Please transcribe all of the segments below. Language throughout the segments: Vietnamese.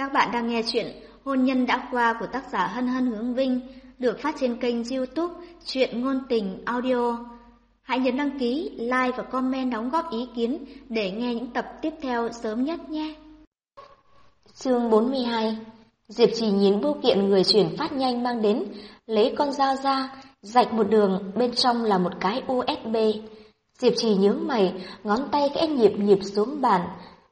Các bạn đang nghe chuyện Hôn nhân đã qua của tác giả Hân Hân Hướng Vinh được phát trên kênh youtube Chuyện Ngôn Tình Audio. Hãy nhấn đăng ký, like và comment đóng góp ý kiến để nghe những tập tiếp theo sớm nhất nhé. Chương 42 Diệp Trì nhìn bưu kiện người chuyển phát nhanh mang đến, lấy con dao ra, rạch một đường, bên trong là một cái USB. Diệp Trì nhớ mày, ngón tay kẽ nhịp nhịp xuống bàn.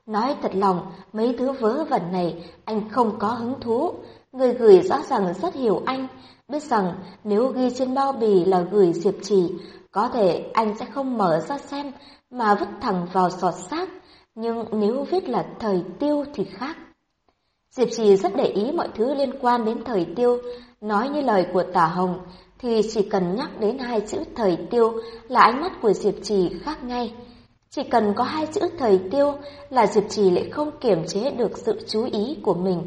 Nói thật lòng, mấy thứ vớ vẩn này anh không có hứng thú. Người gửi rõ ràng rất hiểu anh, biết rằng nếu ghi trên bao bì là gửi Diệp Trì, có thể anh sẽ không mở ra xem mà vứt thẳng vào sọt xác. Nhưng nếu viết là thời tiêu thì khác. Diệp Trì rất để ý mọi thứ liên quan đến thời tiêu, nói như lời của Tả Hồng, thì chỉ cần nhắc đến hai chữ thời tiêu là ánh mắt của Diệp Trì khác ngay. Chỉ cần có hai chữ thời tiêu là Diệp Trì lại không kiểm chế được sự chú ý của mình.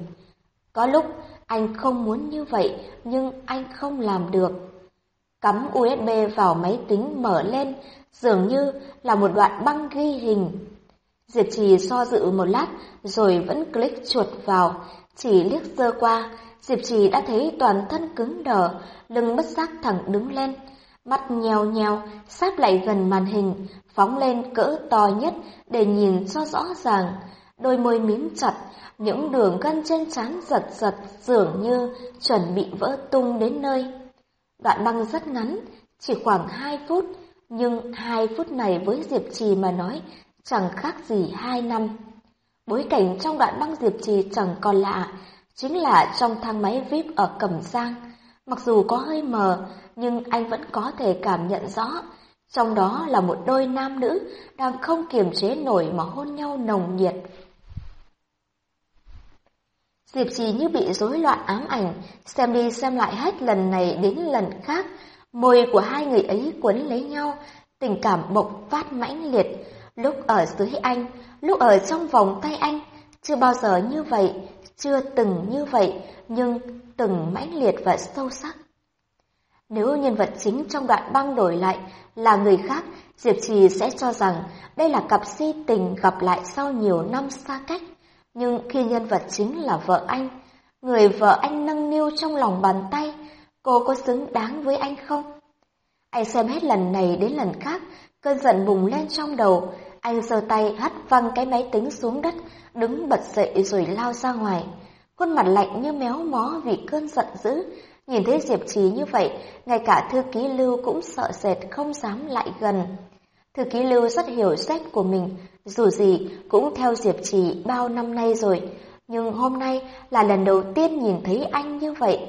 Có lúc anh không muốn như vậy nhưng anh không làm được. Cắm USB vào máy tính mở lên dường như là một đoạn băng ghi hình. Diệp Trì so dự một lát rồi vẫn click chuột vào, chỉ liếc sơ qua, Diệp Trì đã thấy toàn thân cứng đờ, lưng bất giác thẳng đứng lên, mắt nheo nheo, sát lại gần màn hình, phóng lên cỡ to nhất để nhìn cho rõ ràng. Đôi môi mím chặt, những đường gân trên trán giật giật dường như chuẩn bị vỡ tung đến nơi. Đoạn băng rất ngắn, chỉ khoảng 2 phút, nhưng 2 phút này với Diệp Trì mà nói chẳng khác gì 2 năm. Bối cảnh trong đoạn băng Diệp Trì chẳng còn lạ, chính là trong thang máy VIP ở Cẩm Giang. Mặc dù có hơi mờ, nhưng anh vẫn có thể cảm nhận rõ, trong đó là một đôi nam nữ đang không kiềm chế nổi mà hôn nhau nồng nhiệt. Diệp Trì như bị rối loạn ám ảnh, xem đi xem lại hết lần này đến lần khác, môi của hai người ấy quấn lấy nhau, tình cảm bộc phát mãnh liệt, lúc ở dưới anh, lúc ở trong vòng tay anh, chưa bao giờ như vậy, chưa từng như vậy, nhưng từng mãnh liệt và sâu sắc. Nếu nhân vật chính trong đoạn băng đổi lại là người khác, Diệp Trì sẽ cho rằng đây là cặp si tình gặp lại sau nhiều năm xa cách. Nhưng khi nhân vật chính là vợ anh, người vợ anh nâng niu trong lòng bàn tay, cô có xứng đáng với anh không? Anh xem hết lần này đến lần khác, cơn giận bùng lên trong đầu, anh giơ tay hất văng cái máy tính xuống đất, đứng bật dậy rồi lao ra ngoài. Khuôn mặt lạnh như méo mó vì cơn giận dữ. Nhìn thấy Diệp Trì như vậy, ngay cả thư ký Lưu cũng sợ sệt không dám lại gần. Thư ký Lưu rất hiểu sếp của mình, dù gì cũng theo Diệp Trì bao năm nay rồi. Nhưng hôm nay là lần đầu tiên nhìn thấy anh như vậy.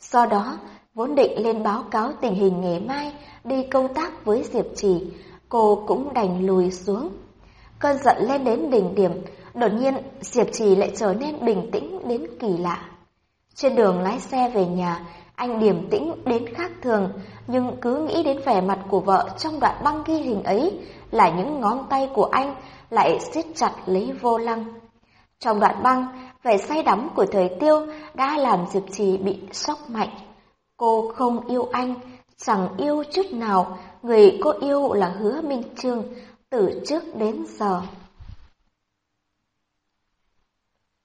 Do đó, vốn định lên báo cáo tình hình ngày mai đi công tác với Diệp Trì, cô cũng đành lùi xuống. Cơn giận lên đến đỉnh điểm, đột nhiên Diệp Trì lại trở nên bình tĩnh đến kỳ lạ. Trên đường lái xe về nhà, anh điềm tĩnh đến khác thường, nhưng cứ nghĩ đến vẻ mặt của vợ trong đoạn băng ghi hình ấy là những ngón tay của anh lại siết chặt lấy vô lăng. Trong đoạn băng, vẻ say đắm của thời tiêu đã làm Diệp Trì bị sốc mạnh. Cô không yêu anh, chẳng yêu chút nào, người cô yêu là hứa Minh Trương, từ trước đến giờ.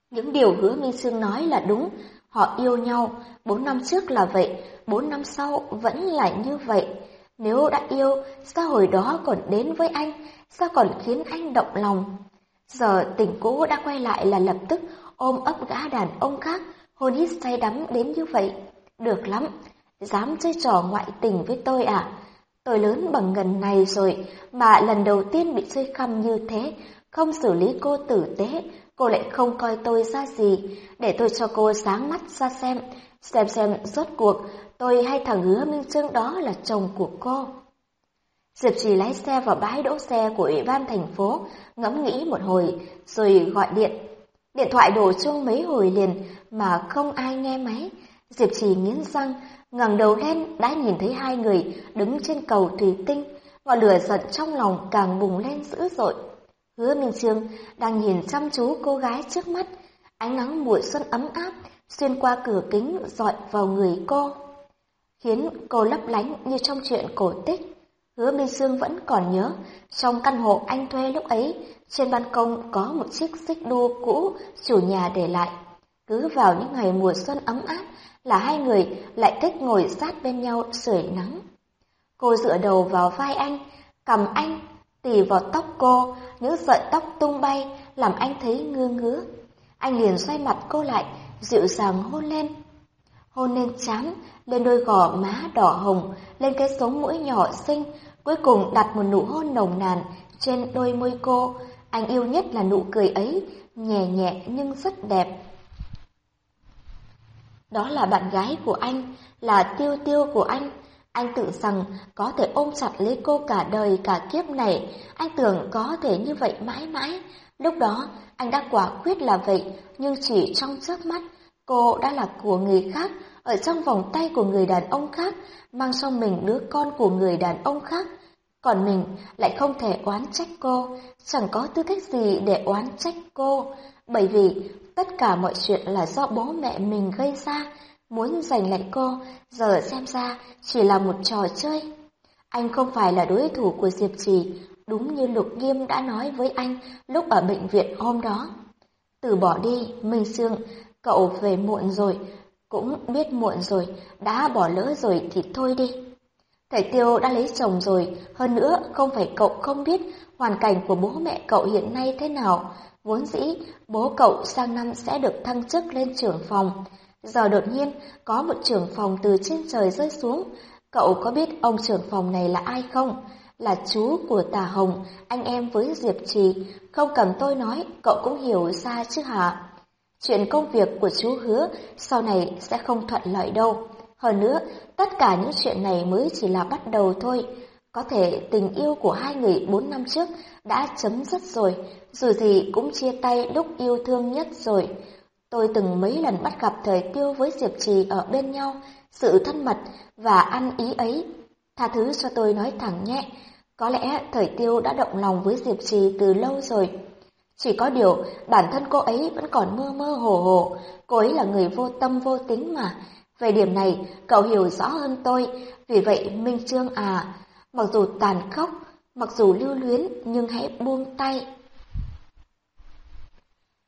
Những điều hứa Minh trương nói là đúng, họ yêu nhau, bốn năm trước là vậy, bốn năm sau vẫn là như vậy. Nếu đã yêu, sao hồi đó còn đến với anh, sao còn khiến anh động lòng? Giờ tình cũ đã quay lại là lập tức ôm ấp gã đàn ông khác, hôn hít say đắm đến như vậy. Được lắm, dám chơi trò ngoại tình với tôi à? Tôi lớn bằng ngần này rồi mà lần đầu tiên bị chơi khăm như thế, không xử lý cô tử tế, cô lại không coi tôi ra gì, để tôi cho cô sáng mắt ra xem, xem xem rốt cuộc tôi hay thằng hứa Minh Trương đó là chồng của cô. Diệp Trì lái xe vào bãi đỗ xe của Ủy ban thành phố, ngẫm nghĩ một hồi, rồi gọi điện. Điện thoại đổ chuông mấy hồi liền mà không ai nghe máy. Diệp Trì nghiến răng, ngẩng đầu lên đã nhìn thấy hai người đứng trên cầu thủy tinh, ngọn lửa giận trong lòng càng bùng lên dữ dội. Hứa Minh Trương đang nhìn chăm chú cô gái trước mắt, ánh nắng mùa xuân ấm áp xuyên qua cửa kính dọi vào người cô, khiến cô lấp lánh như trong chuyện cổ tích. Hứa Minh Sương vẫn còn nhớ, trong căn hộ anh thuê lúc ấy, trên ban công có một chiếc xích đu cũ chủ nhà để lại. Cứ vào những ngày mùa xuân ấm áp là hai người lại thích ngồi sát bên nhau sưởi nắng. Cô dựa đầu vào vai anh, cầm anh, tì vào tóc cô, những sợi tóc tung bay làm anh thấy ngơ ngứa. Anh liền xoay mặt cô lại, dịu dàng hôn lên. Hôn lên trán, lên đôi gò má đỏ hồng, lên cái sống mũi nhỏ xinh, cuối cùng đặt một nụ hôn nồng nàn trên đôi môi cô. Anh yêu nhất là nụ cười ấy, nhẹ nhẹ nhưng rất đẹp. Đó là bạn gái của anh, là tiêu tiêu của anh. Anh tưởng rằng có thể ôm chặt lấy cô cả đời cả kiếp này, anh tưởng có thể như vậy mãi mãi. Lúc đó, anh đã quả quyết là vậy, nhưng chỉ trong chớp mắt, cô đã là của người khác, ở trong vòng tay của người đàn ông khác, mang trong mình đứa con của người đàn ông khác. Còn mình lại không thể oán trách cô, chẳng có tư cách gì để oán trách cô, bởi vì tất cả mọi chuyện là do bố mẹ mình gây ra, muốn giành lại cô, giờ xem ra chỉ là một trò chơi. Anh không phải là đối thủ của Diệp Trì, đúng như Lục Nghiêm đã nói với anh lúc ở bệnh viện hôm đó. Từ bỏ đi, Minh Sương, cậu về muộn rồi, cũng biết muộn rồi, đã bỏ lỡ rồi thì thôi đi. Thầy Tiêu đã lấy chồng rồi, hơn nữa không phải cậu không biết hoàn cảnh của bố mẹ cậu hiện nay thế nào. Vốn dĩ, bố cậu sang năm sẽ được thăng chức lên trưởng phòng. Giờ đột nhiên, có một trưởng phòng từ trên trời rơi xuống. Cậu có biết ông trưởng phòng này là ai không? Là chú của Tà Hồng, anh em với Diệp Trì. Không cần tôi nói, cậu cũng hiểu ra chứ hả? Chuyện công việc của chú hứa sau này sẽ không thuận lợi đâu. Hơn nữa, tất cả những chuyện này mới chỉ là bắt đầu thôi. Có thể tình yêu của hai người bốn năm trước đã chấm dứt rồi, dù gì cũng chia tay lúc yêu thương nhất rồi. Tôi từng mấy lần bắt gặp thời tiêu với Diệp Trì ở bên nhau, sự thân mật và ăn ý ấy. Tha thứ cho tôi nói thẳng nhẹ có lẽ thời tiêu đã động lòng với Diệp Trì từ lâu rồi. Chỉ có điều bản thân cô ấy vẫn còn mơ mơ hồ hồ, cô ấy là người vô tâm vô tính mà. Về điểm này, cậu hiểu rõ hơn tôi, vì vậy Minh Trương à, mặc dù tàn khốc, mặc dù lưu luyến nhưng hãy buông tay.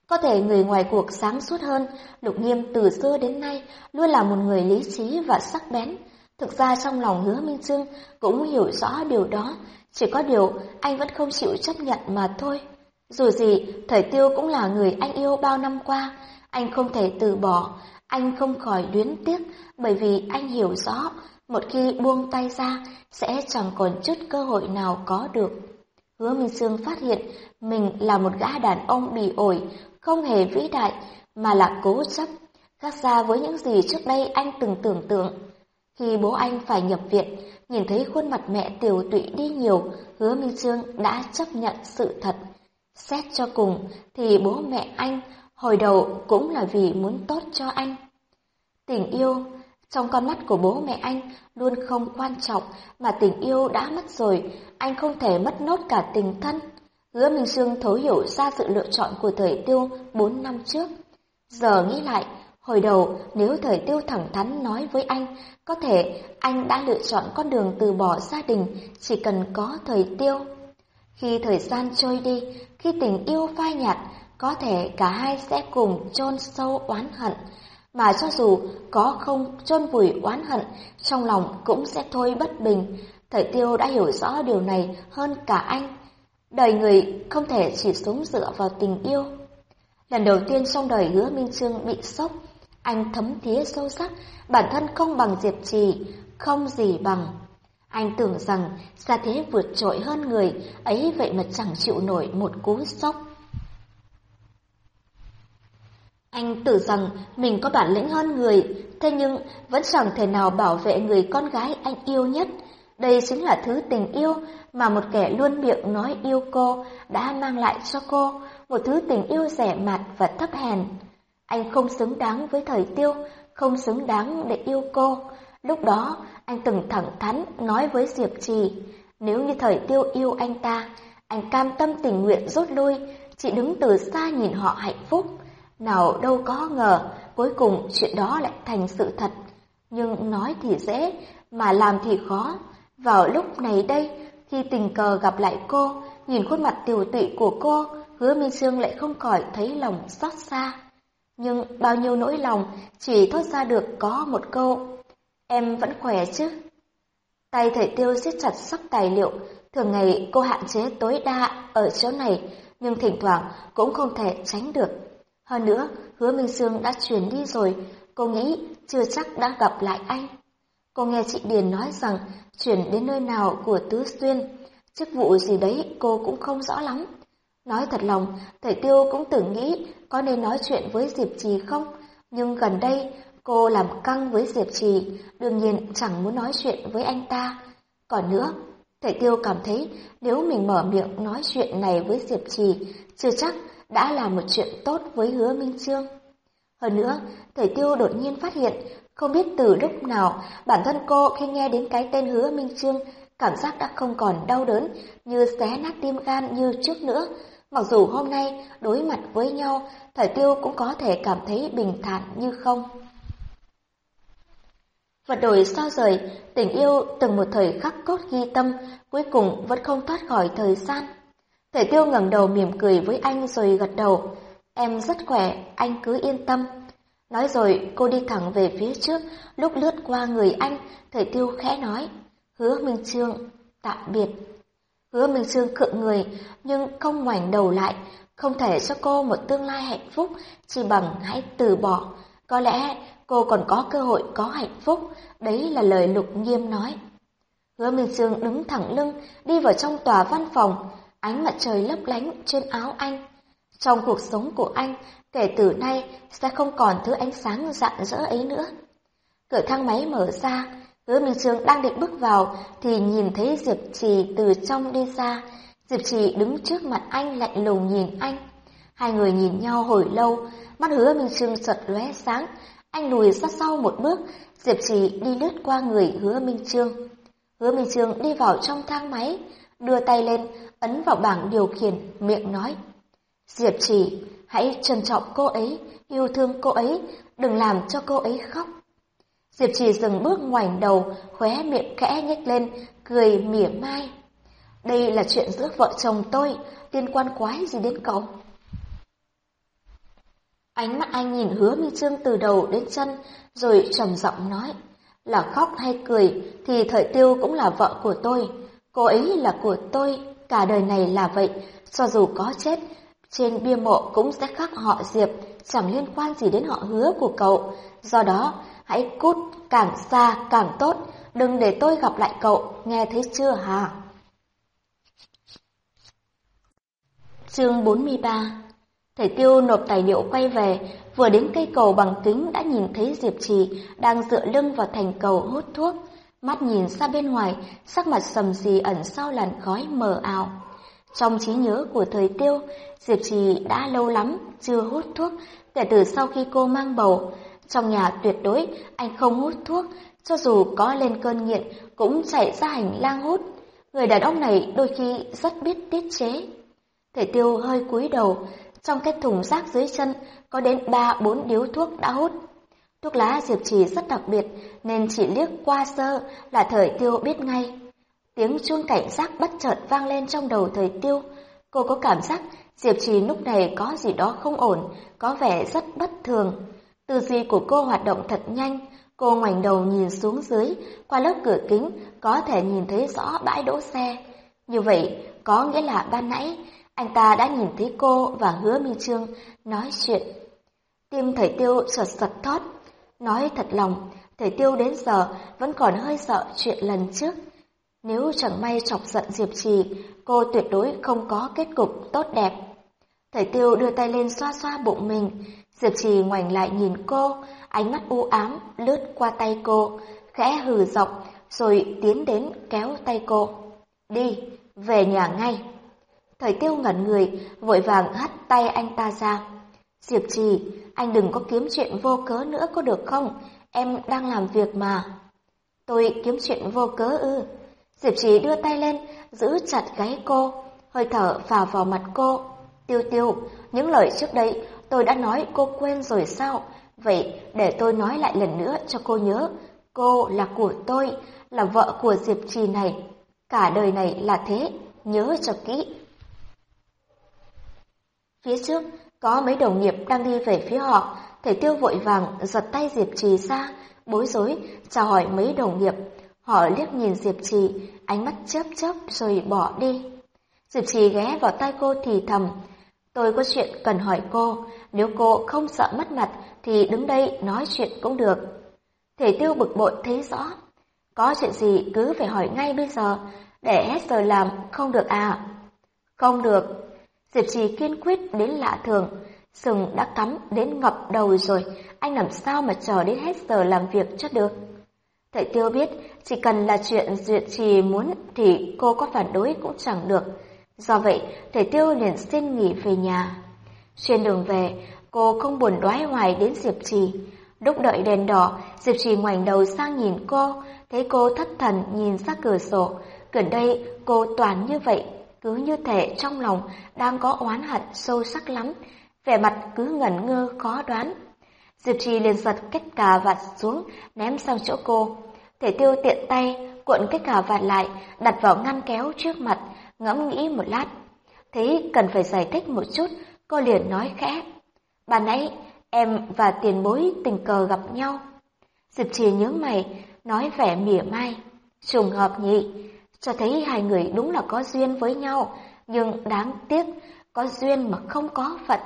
Có thể người ngoài cuộc sáng suốt hơn, Lục Nghiêm từ xưa đến nay luôn là một người lý trí và sắc bén. Thực ra trong lòng hứa Minh Trương cũng hiểu rõ điều đó, chỉ có điều anh vẫn không chịu chấp nhận mà thôi. Dù gì, Thời Tiêu cũng là người anh yêu bao năm qua, anh không thể từ bỏ, anh không khỏi luyến tiếc bởi vì anh hiểu rõ một khi buông tay ra sẽ chẳng còn chút cơ hội nào có được. Hứa Minh Sương phát hiện mình là một gã đàn ông bỉ ổi, không hề vĩ đại mà là cố chấp, khác xa với những gì trước đây anh từng tưởng tượng. Khi bố anh phải nhập viện, nhìn thấy khuôn mặt mẹ tiểu tụy đi nhiều, hứa Minh trương đã chấp nhận sự thật. Xét cho cùng thì bố mẹ anh hồi đầu cũng là vì muốn tốt cho anh. Tình yêu, trong con mắt của bố mẹ anh luôn không quan trọng mà tình yêu đã mất rồi, anh không thể mất nốt cả tình thân. Hứa Minh Sương thấu hiểu ra sự lựa chọn của thời tiêu 4 năm trước. Giờ nghĩ lại, hồi đầu nếu thời tiêu thẳng thắn nói với anh, có thể anh đã lựa chọn con đường từ bỏ gia đình chỉ cần có thời tiêu. Khi thời gian trôi đi, khi tình yêu phai nhạt, có thể cả hai sẽ cùng chôn sâu oán hận, mà cho dù có không chôn vùi oán hận, trong lòng cũng sẽ thôi bất bình. Thời tiêu đã hiểu rõ điều này hơn cả anh. Đời người không thể chỉ sống dựa vào tình yêu. Lần đầu tiên trong đời hứa Minh Trương bị sốc, anh thấm thía sâu sắc, bản thân không bằng Diệp Trì, không gì bằng. Anh tưởng rằng gia thế vượt trội hơn người, ấy vậy mà chẳng chịu nổi một cú sốc. Anh tưởng rằng mình có bản lĩnh hơn người, thế nhưng vẫn chẳng thể nào bảo vệ người con gái anh yêu nhất. Đây chính là thứ tình yêu mà một kẻ luôn miệng nói yêu cô đã mang lại cho cô, một thứ tình yêu rẻ mạt và thấp hèn. Anh không xứng đáng với thời tiêu, không xứng đáng để yêu cô. Lúc đó, anh từng thẳng thắn nói với Diệp Trì, nếu như thời tiêu yêu anh ta, anh cam tâm tình nguyện rút lui, chỉ đứng từ xa nhìn họ hạnh phúc. Nào đâu có ngờ, cuối cùng chuyện đó lại thành sự thật. Nhưng nói thì dễ, mà làm thì khó. Vào lúc này đây, khi tình cờ gặp lại cô, nhìn khuôn mặt tiểu tụy của cô, hứa Minh Sương lại không khỏi thấy lòng xót xa. nhưng bao nhiêu nỗi lòng chỉ thốt ra được có một câu, em vẫn khỏe chứ? Tay thầy tiêu siết chặt sắp tài liệu, thường ngày cô hạn chế tối đa ở chỗ này, nhưng thỉnh thoảng cũng không thể tránh được. Hơn nữa, hứa Minh Sương đã chuyển đi rồi, cô nghĩ chưa chắc đã gặp lại anh. Cô nghe chị Điền nói rằng chuyển đến nơi nào của Tứ Xuyên, chức vụ gì đấy cô cũng không rõ lắm. Nói thật lòng, thầy Tiêu cũng từng nghĩ có nên nói chuyện với Diệp Trì không, nhưng gần đây cô làm căng với Diệp Trì, đương nhiên chẳng muốn nói chuyện với anh ta. Còn nữa, thầy Tiêu cảm thấy nếu mình mở miệng nói chuyện này với Diệp Trì, chưa chắc đã là một chuyện tốt với hứa Minh Trương. Hơn nữa, thầy Tiêu đột nhiên phát hiện, không biết từ lúc nào bản thân cô khi nghe đến cái tên hứa Minh Trương, cảm giác đã không còn đau đớn như xé nát tim gan như trước nữa. Mặc dù hôm nay đối mặt với nhau, thầy Tiêu cũng có thể cảm thấy bình thản như không. Vật đổi sao rời, tình yêu từng một thời khắc cốt ghi tâm, cuối cùng vẫn không thoát khỏi thời gian. Thể tiêu ngẩng đầu mỉm cười với anh rồi gật đầu. Em rất khỏe, anh cứ yên tâm. Nói rồi cô đi thẳng về phía trước, lúc lướt qua người anh, thầy tiêu khẽ nói. Hứa Minh Trương, tạm biệt. Hứa Minh Trương khựng người, nhưng không ngoảnh đầu lại, không thể cho cô một tương lai hạnh phúc, chỉ bằng hãy từ bỏ. Có lẽ cô còn có cơ hội có hạnh phúc, đấy là lời Lục Nghiêm nói. Hứa Minh Trương đứng thẳng lưng, đi vào trong tòa văn phòng, ánh mặt trời lấp lánh trên áo anh. Trong cuộc sống của anh, kể từ nay sẽ không còn thứ ánh sáng rạng rỡ ấy nữa. Cửa thang máy mở ra, hứa Minh Trương đang định bước vào thì nhìn thấy Diệp Trì từ trong đi ra. Diệp Trì đứng trước mặt anh lạnh lùng nhìn anh. Hai người nhìn nhau hồi lâu, mắt hứa Minh Trương chợt lóe sáng. Anh lùi ra sau một bước, Diệp Trì đi lướt qua người hứa Minh Trương. Hứa Minh Trương đi vào trong thang máy, đưa tay lên, ấn vào bảng điều khiển, miệng nói. Diệp Trì, hãy trân trọng cô ấy, yêu thương cô ấy, đừng làm cho cô ấy khóc. Diệp Trì dừng bước ngoảnh đầu, khóe miệng kẽ nhếch lên, cười mỉa mai. Đây là chuyện giữa vợ chồng tôi, liên quan quái gì đến cậu? Ánh mắt anh nhìn hứa Minh Trương từ đầu đến chân, rồi trầm giọng nói, là khóc hay cười thì thời tiêu cũng là vợ của tôi, cô ấy là của tôi, cả đời này là vậy, cho dù có chết, trên bia mộ cũng sẽ khắc họ Diệp, chẳng liên quan gì đến họ hứa của cậu. Do đó, hãy cút càng xa càng tốt, đừng để tôi gặp lại cậu, nghe thấy chưa hả? Chương 43 Thầy Tiêu nộp tài liệu quay về, vừa đến cây cầu bằng kính đã nhìn thấy Diệp Trì đang dựa lưng vào thành cầu hút thuốc. Mắt nhìn xa bên ngoài, sắc mặt sầm xì ẩn sau làn khói mờ ảo. Trong trí nhớ của thời Tiêu, Diệp Trì đã lâu lắm chưa hút thuốc, kể từ sau khi cô mang bầu. Trong nhà tuyệt đối anh không hút thuốc, cho dù có lên cơn nghiện cũng chạy ra hành lang hút. Người đàn ông này đôi khi rất biết tiết chế. Thể tiêu hơi cúi đầu, trong cái thùng rác dưới chân có đến ba bốn điếu thuốc đã hút. Thuốc lá Diệp Trì rất đặc biệt nên chỉ liếc qua sơ là thời tiêu biết ngay. Tiếng chuông cảnh giác bất chợt vang lên trong đầu thời tiêu. Cô có cảm giác Diệp Trì lúc này có gì đó không ổn, có vẻ rất bất thường. Tư duy của cô hoạt động thật nhanh, cô ngoảnh đầu nhìn xuống dưới, qua lớp cửa kính có thể nhìn thấy rõ bãi đỗ xe. Như vậy, có nghĩa là ban nãy anh ta đã nhìn thấy cô và hứa Minh Trương nói chuyện. Tim thầy tiêu sợt sật thót. Nói thật lòng, thầy tiêu đến giờ vẫn còn hơi sợ chuyện lần trước. Nếu chẳng may chọc giận Diệp Trì, cô tuyệt đối không có kết cục tốt đẹp. Thầy tiêu đưa tay lên xoa xoa bụng mình. Diệp Trì ngoảnh lại nhìn cô, ánh mắt u ám lướt qua tay cô, khẽ hừ giọng rồi tiến đến kéo tay cô. Đi, về nhà ngay. Thời tiêu ngẩn người, vội vàng hắt tay anh ta ra. Diệp trì, anh đừng có kiếm chuyện vô cớ nữa có được không? Em đang làm việc mà. Tôi kiếm chuyện vô cớ ư. Diệp trì đưa tay lên, giữ chặt gáy cô, hơi thở vào vào mặt cô. Tiêu tiêu, những lời trước đây tôi đã nói cô quên rồi sao? Vậy để tôi nói lại lần nữa cho cô nhớ. Cô là của tôi, là vợ của Diệp Trì này. Cả đời này là thế, nhớ cho kỹ. Phía trước, có mấy đồng nghiệp đang đi về phía họ, Thầy Tiêu vội vàng giật tay Diệp Trì ra, bối rối, chào hỏi mấy đồng nghiệp. Họ liếc nhìn Diệp Trì, ánh mắt chớp chớp rồi bỏ đi. Diệp Trì ghé vào tay cô thì thầm. Tôi có chuyện cần hỏi cô, nếu cô không sợ mất mặt thì đứng đây nói chuyện cũng được. Thể tiêu bực bội thấy rõ. Có chuyện gì cứ phải hỏi ngay bây giờ, để hết giờ làm không được à? Không được. Diệp Trì kiên quyết đến lạ thường, sừng đã cắm đến ngập đầu rồi, anh làm sao mà chờ đến hết giờ làm việc cho được? Thầy Tiêu biết, chỉ cần là chuyện Diệp Trì muốn thì cô có phản đối cũng chẳng được. Do vậy, thầy Tiêu liền xin nghỉ về nhà. Trên đường về, cô không buồn đoái hoài đến Diệp Trì. Lúc đợi đèn đỏ, Diệp Trì ngoảnh đầu sang nhìn cô, thấy cô thất thần nhìn ra cửa sổ. Gần đây, cô toàn như vậy, cứ như thể trong lòng đang có oán hận sâu sắc lắm, vẻ mặt cứ ngẩn ngơ khó đoán. Diệp Trì liền giật kết cà vạt xuống, ném sang chỗ cô. Thể tiêu tiện tay, cuộn kết cà vạt lại, đặt vào ngăn kéo trước mặt, ngẫm nghĩ một lát. Thấy cần phải giải thích một chút, cô liền nói khẽ. Bà nãy, em và tiền bối tình cờ gặp nhau. Diệp Trì nhớ mày, nói vẻ mỉa mai. Trùng hợp nhị, cho thấy hai người đúng là có duyên với nhau, nhưng đáng tiếc, có duyên mà không có phận.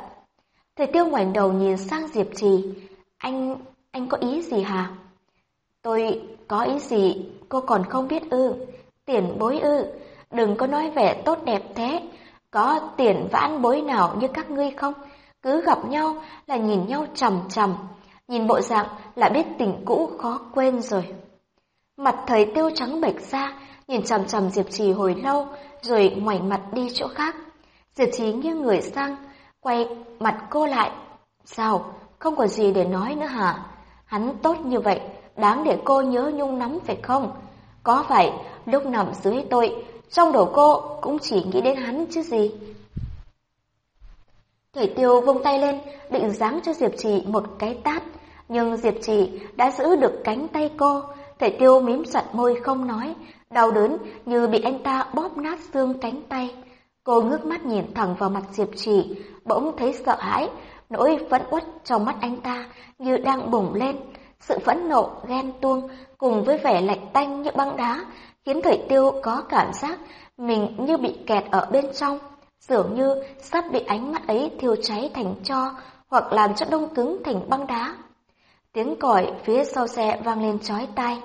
Thầy Tiêu ngoảnh đầu nhìn sang Diệp Trì. Anh, anh có ý gì hả? Tôi có ý gì, cô còn không biết ư. Tiền bối ư, đừng có nói vẻ tốt đẹp thế. Có tiền vãn bối nào như các ngươi không? Cứ gặp nhau là nhìn nhau chầm chầm. Nhìn bộ dạng là biết tình cũ khó quên rồi. Mặt thầy tiêu trắng bệch ra, nhìn chằm chằm Diệp Trì hồi lâu, rồi ngoảnh mặt đi chỗ khác. Diệp Trì nghiêng người sang, quay mặt cô lại. Sao, không có gì để nói nữa hả? Hắn tốt như vậy, đáng để cô nhớ nhung nắm phải không? Có vậy lúc nằm dưới tôi, trong đầu cô cũng chỉ nghĩ đến hắn chứ gì? Thầy Tiêu vung tay lên, định giáng cho Diệp Trì một cái tát, nhưng Diệp Trì đã giữ được cánh tay cô. Thầy Tiêu mím chặt môi không nói, đau đớn như bị anh ta bóp nát xương cánh tay. Cô ngước mắt nhìn thẳng vào mặt Diệp Trì, bỗng thấy sợ hãi, nỗi phẫn uất trong mắt anh ta như đang bùng lên. Sự phẫn nộ, ghen tuông cùng với vẻ lạnh tanh như băng đá khiến Thủy Tiêu có cảm giác mình như bị kẹt ở bên trong, dường như sắp bị ánh mắt ấy thiêu cháy thành tro hoặc làm cho đông cứng thành băng đá. Tiếng còi phía sau xe vang lên chói tai.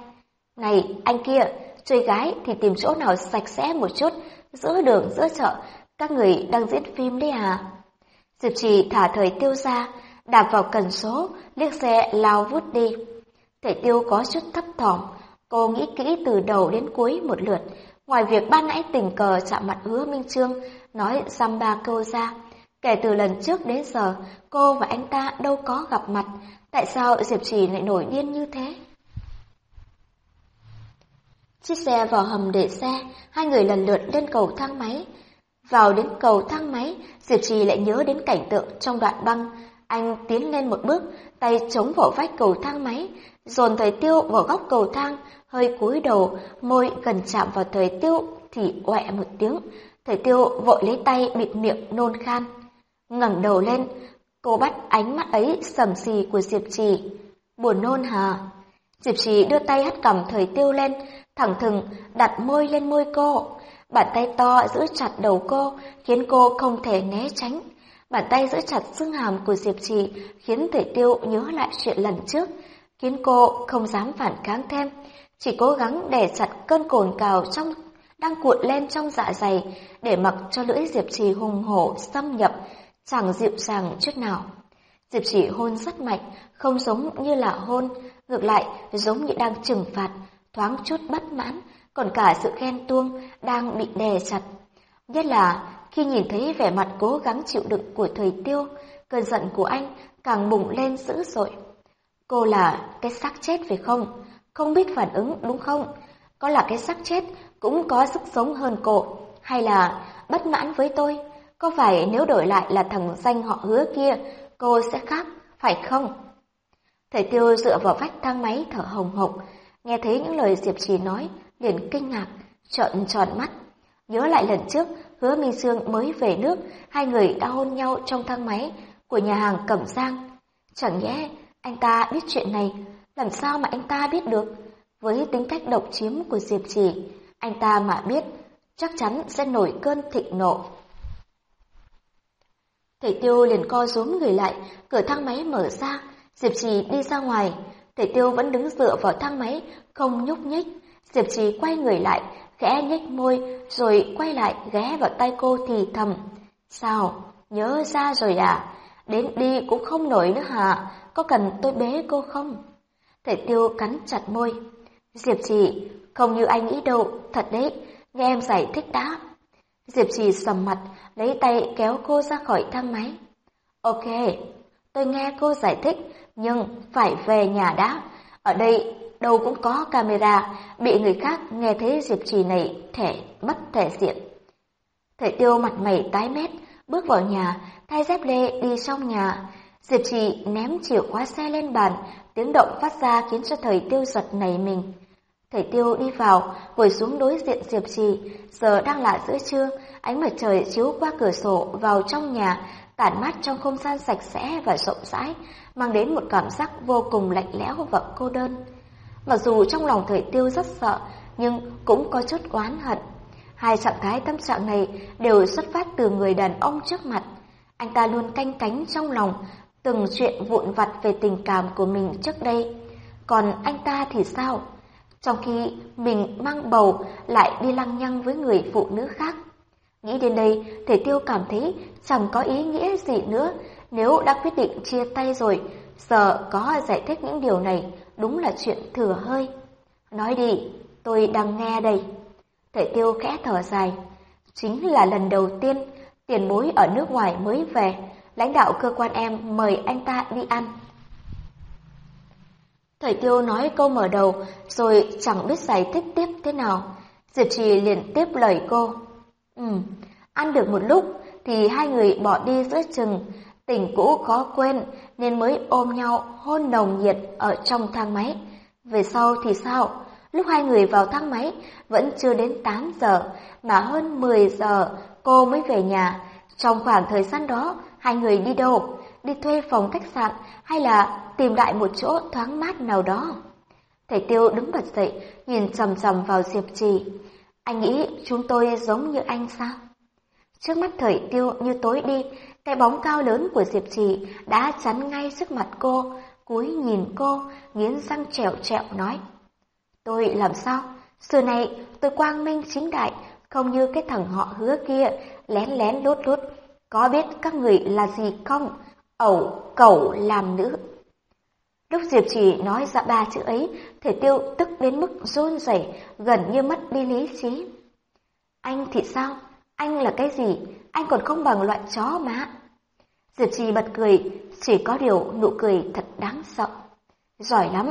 Này, anh kia, chơi gái thì tìm chỗ nào sạch sẽ một chút, giữa đường giữa chợ, các người đang diễn phim đấy à? Diệp Trì thả thời tiêu ra, đạp vào cần số, liếc xe lao vút đi. Thể tiêu có chút thấp thỏm, cô nghĩ kỹ từ đầu đến cuối một lượt, ngoài việc ban nãy tình cờ chạm mặt hứa Minh Trương, nói xăm ba câu ra. Kể từ lần trước đến giờ, cô và anh ta đâu có gặp mặt, tại sao Diệp Trì lại nổi điên như thế? Chiếc xe vào hầm để xe, hai người lần lượt lên cầu thang máy. Vào đến cầu thang máy, Diệp Trì lại nhớ đến cảnh tượng trong đoạn băng. Anh tiến lên một bước, tay chống vào vách cầu thang máy, dồn thời tiêu vào góc cầu thang, hơi cúi đầu, môi gần chạm vào thời tiêu thì oẹ một tiếng. Thời tiêu vội lấy tay bịt miệng nôn khan. ngẩng đầu lên, cô bắt ánh mắt ấy sầm xì của Diệp Trì. Buồn nôn hả? Diệp Trì đưa tay hất cầm thời tiêu lên, thẳng thừng đặt môi lên môi cô. Bàn tay to giữ chặt đầu cô, khiến cô không thể né tránh. Bàn tay giữ chặt xương hàm của Diệp Trì khiến Thể Tiêu nhớ lại chuyện lần trước, khiến cô không dám phản kháng thêm, chỉ cố gắng đè chặt cơn cồn cào trong đang cuộn lên trong dạ dày để mặc cho lưỡi Diệp Trì hùng hổ xâm nhập, chẳng dịu dàng chút nào. Diệp Trì hôn rất mạnh, không giống như là hôn, ngược lại giống như đang trừng phạt, thoáng chút bất mãn, còn cả sự ghen tuông đang bị đè chặt. Nhất là khi nhìn thấy vẻ mặt cố gắng chịu đựng của thời tiêu, cơn giận của anh càng bùng lên dữ dội. Cô là cái xác chết phải không? Không biết phản ứng đúng không? Có là cái xác chết cũng có sức sống hơn cô, hay là bất mãn với tôi? Có phải nếu đổi lại là thằng danh họ hứa kia, cô sẽ khác, phải không? Thầy tiêu dựa vào vách thang máy thở hồng hộc, nghe thấy những lời Diệp Trì nói, liền kinh ngạc, trợn tròn mắt. Nhớ lại lần trước, hứa Minh Sương mới về nước, hai người đã hôn nhau trong thang máy của nhà hàng Cẩm Giang. Chẳng nhẽ anh ta biết chuyện này, làm sao mà anh ta biết được? Với tính cách độc chiếm của Diệp Trì, anh ta mà biết, chắc chắn sẽ nổi cơn thịnh nộ. Thầy Tiêu liền co rúm người lại, cửa thang máy mở ra, Diệp Trì đi ra ngoài. Tề Tiêu vẫn đứng dựa vào thang máy, không nhúc nhích. Diệp Trì quay người lại, khẽ nhếch môi, rồi quay lại ghé vào tay cô thì thầm. Sao? Nhớ ra rồi à? Đến đi cũng không nổi nữa hả? Có cần tôi bế cô không? Tề Tiêu cắn chặt môi. Diệp Trì, không như anh nghĩ đâu, thật đấy, nghe em giải thích đã. Diệp Trì sầm mặt, lấy tay kéo cô ra khỏi thang máy. Ok, tôi nghe cô giải thích, nhưng phải về nhà đã. Ở đây đâu cũng có camera, bị người khác nghe thấy Diệp Trì này thể mất thể diện. Thầy Tiêu mặt mày tái mét, bước vào nhà, thay dép lê đi trong nhà. Diệp Trì ném chìa khóa xe lên bàn, tiếng động phát ra khiến cho thầy Tiêu giật nảy mình. Thầy Tiêu đi vào, ngồi xuống đối diện Diệp Trì, giờ đang là giữa trưa, ánh mặt trời chiếu qua cửa sổ vào trong nhà, tản mát trong không gian sạch sẽ và rộng rãi, mang đến một cảm giác vô cùng lạnh lẽo và cô đơn. Mặc dù trong lòng thầy Tiêu rất sợ, nhưng cũng có chút oán hận. Hai trạng thái tâm trạng này đều xuất phát từ người đàn ông trước mặt. Anh ta luôn canh cánh trong lòng từng chuyện vụn vặt về tình cảm của mình trước đây. Còn anh ta thì sao? Trong khi mình mang bầu lại đi lăng nhăng với người phụ nữ khác. Nghĩ đến đây, Thể Tiêu cảm thấy chẳng có ý nghĩa gì nữa. Nếu đã quyết định chia tay rồi, giờ có giải thích những điều này đúng là chuyện thừa hơi. Nói đi, tôi đang nghe đây. Thể Tiêu khẽ thở dài. Chính là lần đầu tiên tiền bối ở nước ngoài mới về, lãnh đạo cơ quan em mời anh ta đi ăn. Thầy Tiêu nói câu mở đầu, rồi chẳng biết giải thích tiếp thế nào. Diệp Trì liền tiếp lời cô. Ừ, ăn được một lúc thì hai người bỏ đi giữa chừng, tình cũ khó quên nên mới ôm nhau hôn nồng nhiệt ở trong thang máy. Về sau thì sao? Lúc hai người vào thang máy vẫn chưa đến 8 giờ, mà hơn 10 giờ cô mới về nhà. Trong khoảng thời gian đó, hai người đi đâu? Đi thuê phòng khách sạn hay là tìm lại một chỗ thoáng mát nào đó? Thầy Tiêu đứng bật dậy, nhìn chầm chầm vào Diệp Trì. Anh nghĩ chúng tôi giống như anh sao? Trước mắt thầy Tiêu như tối đi, cái bóng cao lớn của Diệp Trì đã chắn ngay trước mặt cô, cúi nhìn cô, nghiến răng trẹo trẹo nói. Tôi làm sao? Xưa này tôi quang minh chính đại, không như cái thằng họ hứa kia, lén lén lút lút. Có biết các người là gì không? Ẩu, cẩu, làm nữ. Lúc Diệp Trì nói ra ba chữ ấy, thể tiêu tức đến mức run rẩy, gần như mất đi lý trí. Anh thì sao? Anh là cái gì? Anh còn không bằng loại chó mà. Diệp Trì bật cười, chỉ có điều nụ cười thật đáng sợ. Giỏi lắm,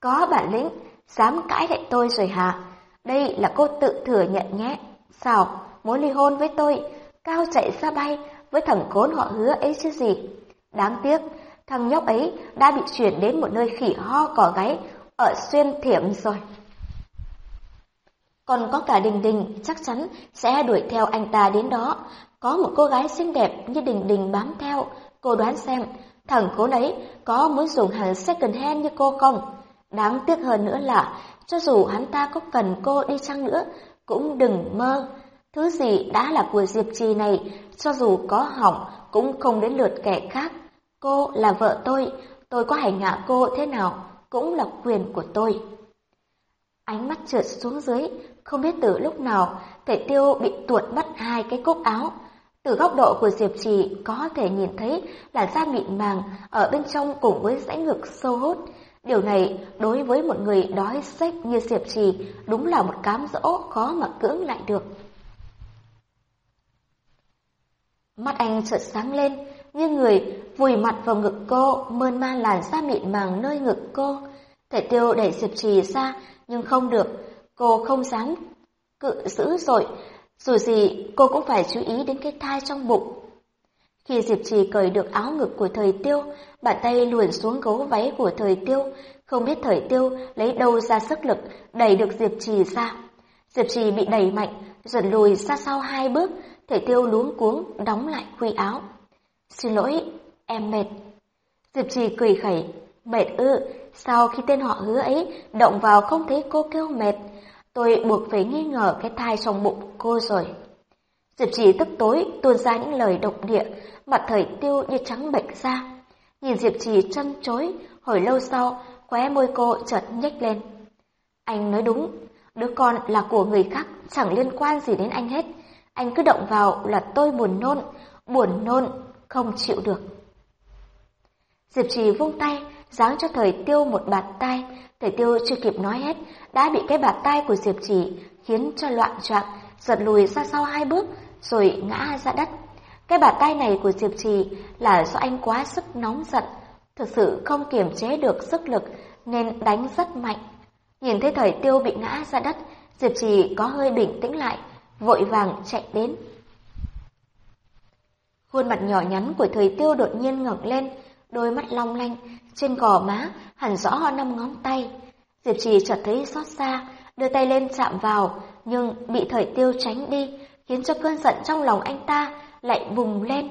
có bản lĩnh, dám cãi lại tôi rồi hả? Đây là cô tự thừa nhận nhé. Sao, muốn ly hôn với tôi, cao chạy xa bay với thằng khốn họ hứa ấy chứ gì. Đáng tiếc, thằng nhóc ấy đã bị chuyển đến một nơi khỉ ho cỏ gáy ở xuyên thiểm rồi. Còn có cả Đình Đình chắc chắn sẽ đuổi theo anh ta đến đó. Có một cô gái xinh đẹp như Đình Đình bám theo. Cô đoán xem, thằng khốn ấy có muốn dùng hàng second hand như cô không? Đáng tiếc hơn nữa là, cho dù hắn ta có cần cô đi chăng nữa, cũng đừng mơ. Thứ gì đã là của Diệp Trì này, cho dù có hỏng, cũng không đến lượt kẻ khác. Cô là vợ tôi, tôi có hành hạ cô thế nào, cũng là quyền của tôi. Ánh mắt trượt xuống dưới, không biết từ lúc nào, thầy tiêu bị tuột mất hai cái cúc áo. Từ góc độ của Diệp Trì có thể nhìn thấy là da mịn màng ở bên trong cùng với dãy ngực sâu hút. Điều này đối với một người đói sách như Diệp Trì đúng là một cám dỗ khó mà cưỡng lại được. Mắt anh chợt sáng lên, như người vùi mặt vào ngực cô, mơn man làn da mịn màng nơi ngực cô. Thể tiêu đẩy Diệp Trì ra, nhưng không được, cô không dám cự dữ dội, dù gì cô cũng phải chú ý đến cái thai trong bụng. Khi Diệp Trì cởi được áo ngực của thời tiêu, bàn tay luồn xuống gấu váy của thời tiêu, không biết thời tiêu lấy đâu ra sức lực đẩy được Diệp Trì ra. Diệp Trì bị đẩy mạnh, dần lùi xa sau hai bước, thời tiêu luống cuống đóng lại khuy áo. Xin lỗi, em mệt. Diệp Trì cười khẩy, mệt ư, sau khi tên họ hứa ấy động vào không thấy cô kêu mệt, tôi buộc phải nghi ngờ cái thai trong bụng cô rồi. Diệp Trì tức tối tuôn ra những lời độc địa, mặt thời tiêu như trắng bệnh ra. Nhìn Diệp Trì chân chối, hồi lâu sau, khóe môi cô chợt nhếch lên. Anh nói đúng, đứa con là của người khác, chẳng liên quan gì đến anh hết. Anh cứ động vào là tôi buồn nôn, buồn nôn, không chịu được. Diệp Trì vung tay, giáng cho thời tiêu một bạt tay. Thời tiêu chưa kịp nói hết, đã bị cái bạt tay của Diệp Chỉ khiến cho loạn choạng, giật lùi ra sau hai bước, rồi ngã ra đất. Cái bạt tay này của Diệp Trì là do anh quá sức nóng giận, thực sự không kiềm chế được sức lực nên đánh rất mạnh. Nhìn thấy thời tiêu bị ngã ra đất, Diệp Trì có hơi bình tĩnh lại, vội vàng chạy đến. Khuôn mặt nhỏ nhắn của thời tiêu đột nhiên ngẩng lên, đôi mắt long lanh, trên gò má hẳn rõ năm ngón tay. Diệp Trì chợt thấy xót xa, đưa tay lên chạm vào, nhưng bị thời tiêu tránh đi, khiến cho cơn giận trong lòng anh ta lại bùng lên.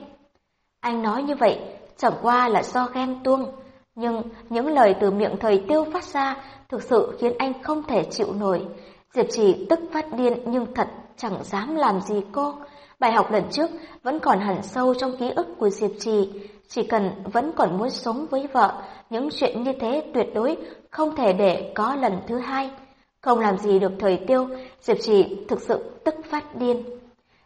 Anh nói như vậy chẳng qua là do ghen tuông, nhưng những lời từ miệng thời tiêu phát ra thực sự khiến anh không thể chịu nổi. Diệp Trì tức phát điên nhưng thật chẳng dám làm gì cô. Bài học lần trước vẫn còn hẳn sâu trong ký ức của Diệp Trì, chỉ cần vẫn còn muốn sống với vợ, những chuyện như thế tuyệt đối không thể để có lần thứ hai. Không làm gì được thời tiêu, Diệp Trì thực sự tức phát điên.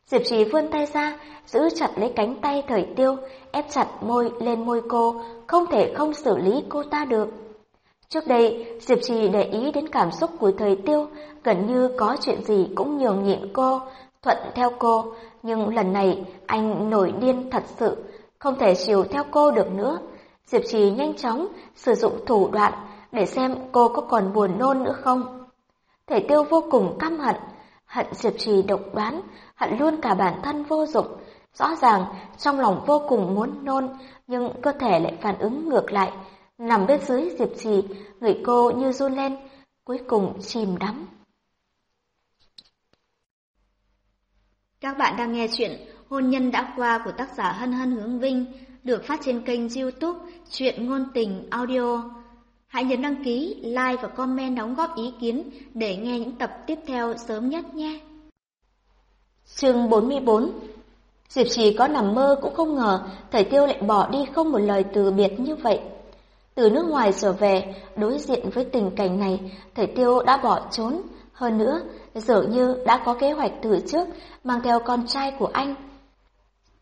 Diệp Trì vươn tay ra, giữ chặt lấy cánh tay thời tiêu, ép chặt môi lên môi cô, không thể không xử lý cô ta được. Trước đây, Diệp Trì để ý đến cảm xúc của thời tiêu, gần như có chuyện gì cũng nhường nhịn cô, thuận theo cô, nhưng lần này anh nổi điên thật sự, không thể chiều theo cô được nữa. Diệp Trì nhanh chóng sử dụng thủ đoạn để xem cô có còn buồn nôn nữa không. Thể tiêu vô cùng căm hận, hận Diệp Trì độc đoán, hận luôn cả bản thân vô dụng. Rõ ràng trong lòng vô cùng muốn nôn, nhưng cơ thể lại phản ứng ngược lại. Nằm bên dưới Diệp Trì, người cô như run lên, cuối cùng chìm đắm. Các bạn đang nghe chuyện Hôn nhân đã qua của tác giả Hân Hân Hướng Vinh được phát trên kênh youtube Chuyện Ngôn Tình Audio. Hãy nhấn đăng ký, like và comment đóng góp ý kiến để nghe những tập tiếp theo sớm nhất nhé. Chương 44 Diệp Trì có nằm mơ cũng không ngờ Thầy Tiêu lại bỏ đi không một lời từ biệt như vậy. Từ nước ngoài trở về, đối diện với tình cảnh này, thầy Tiêu đã bỏ trốn. Hơn nữa, dường như đã có kế hoạch từ trước mang theo con trai của anh.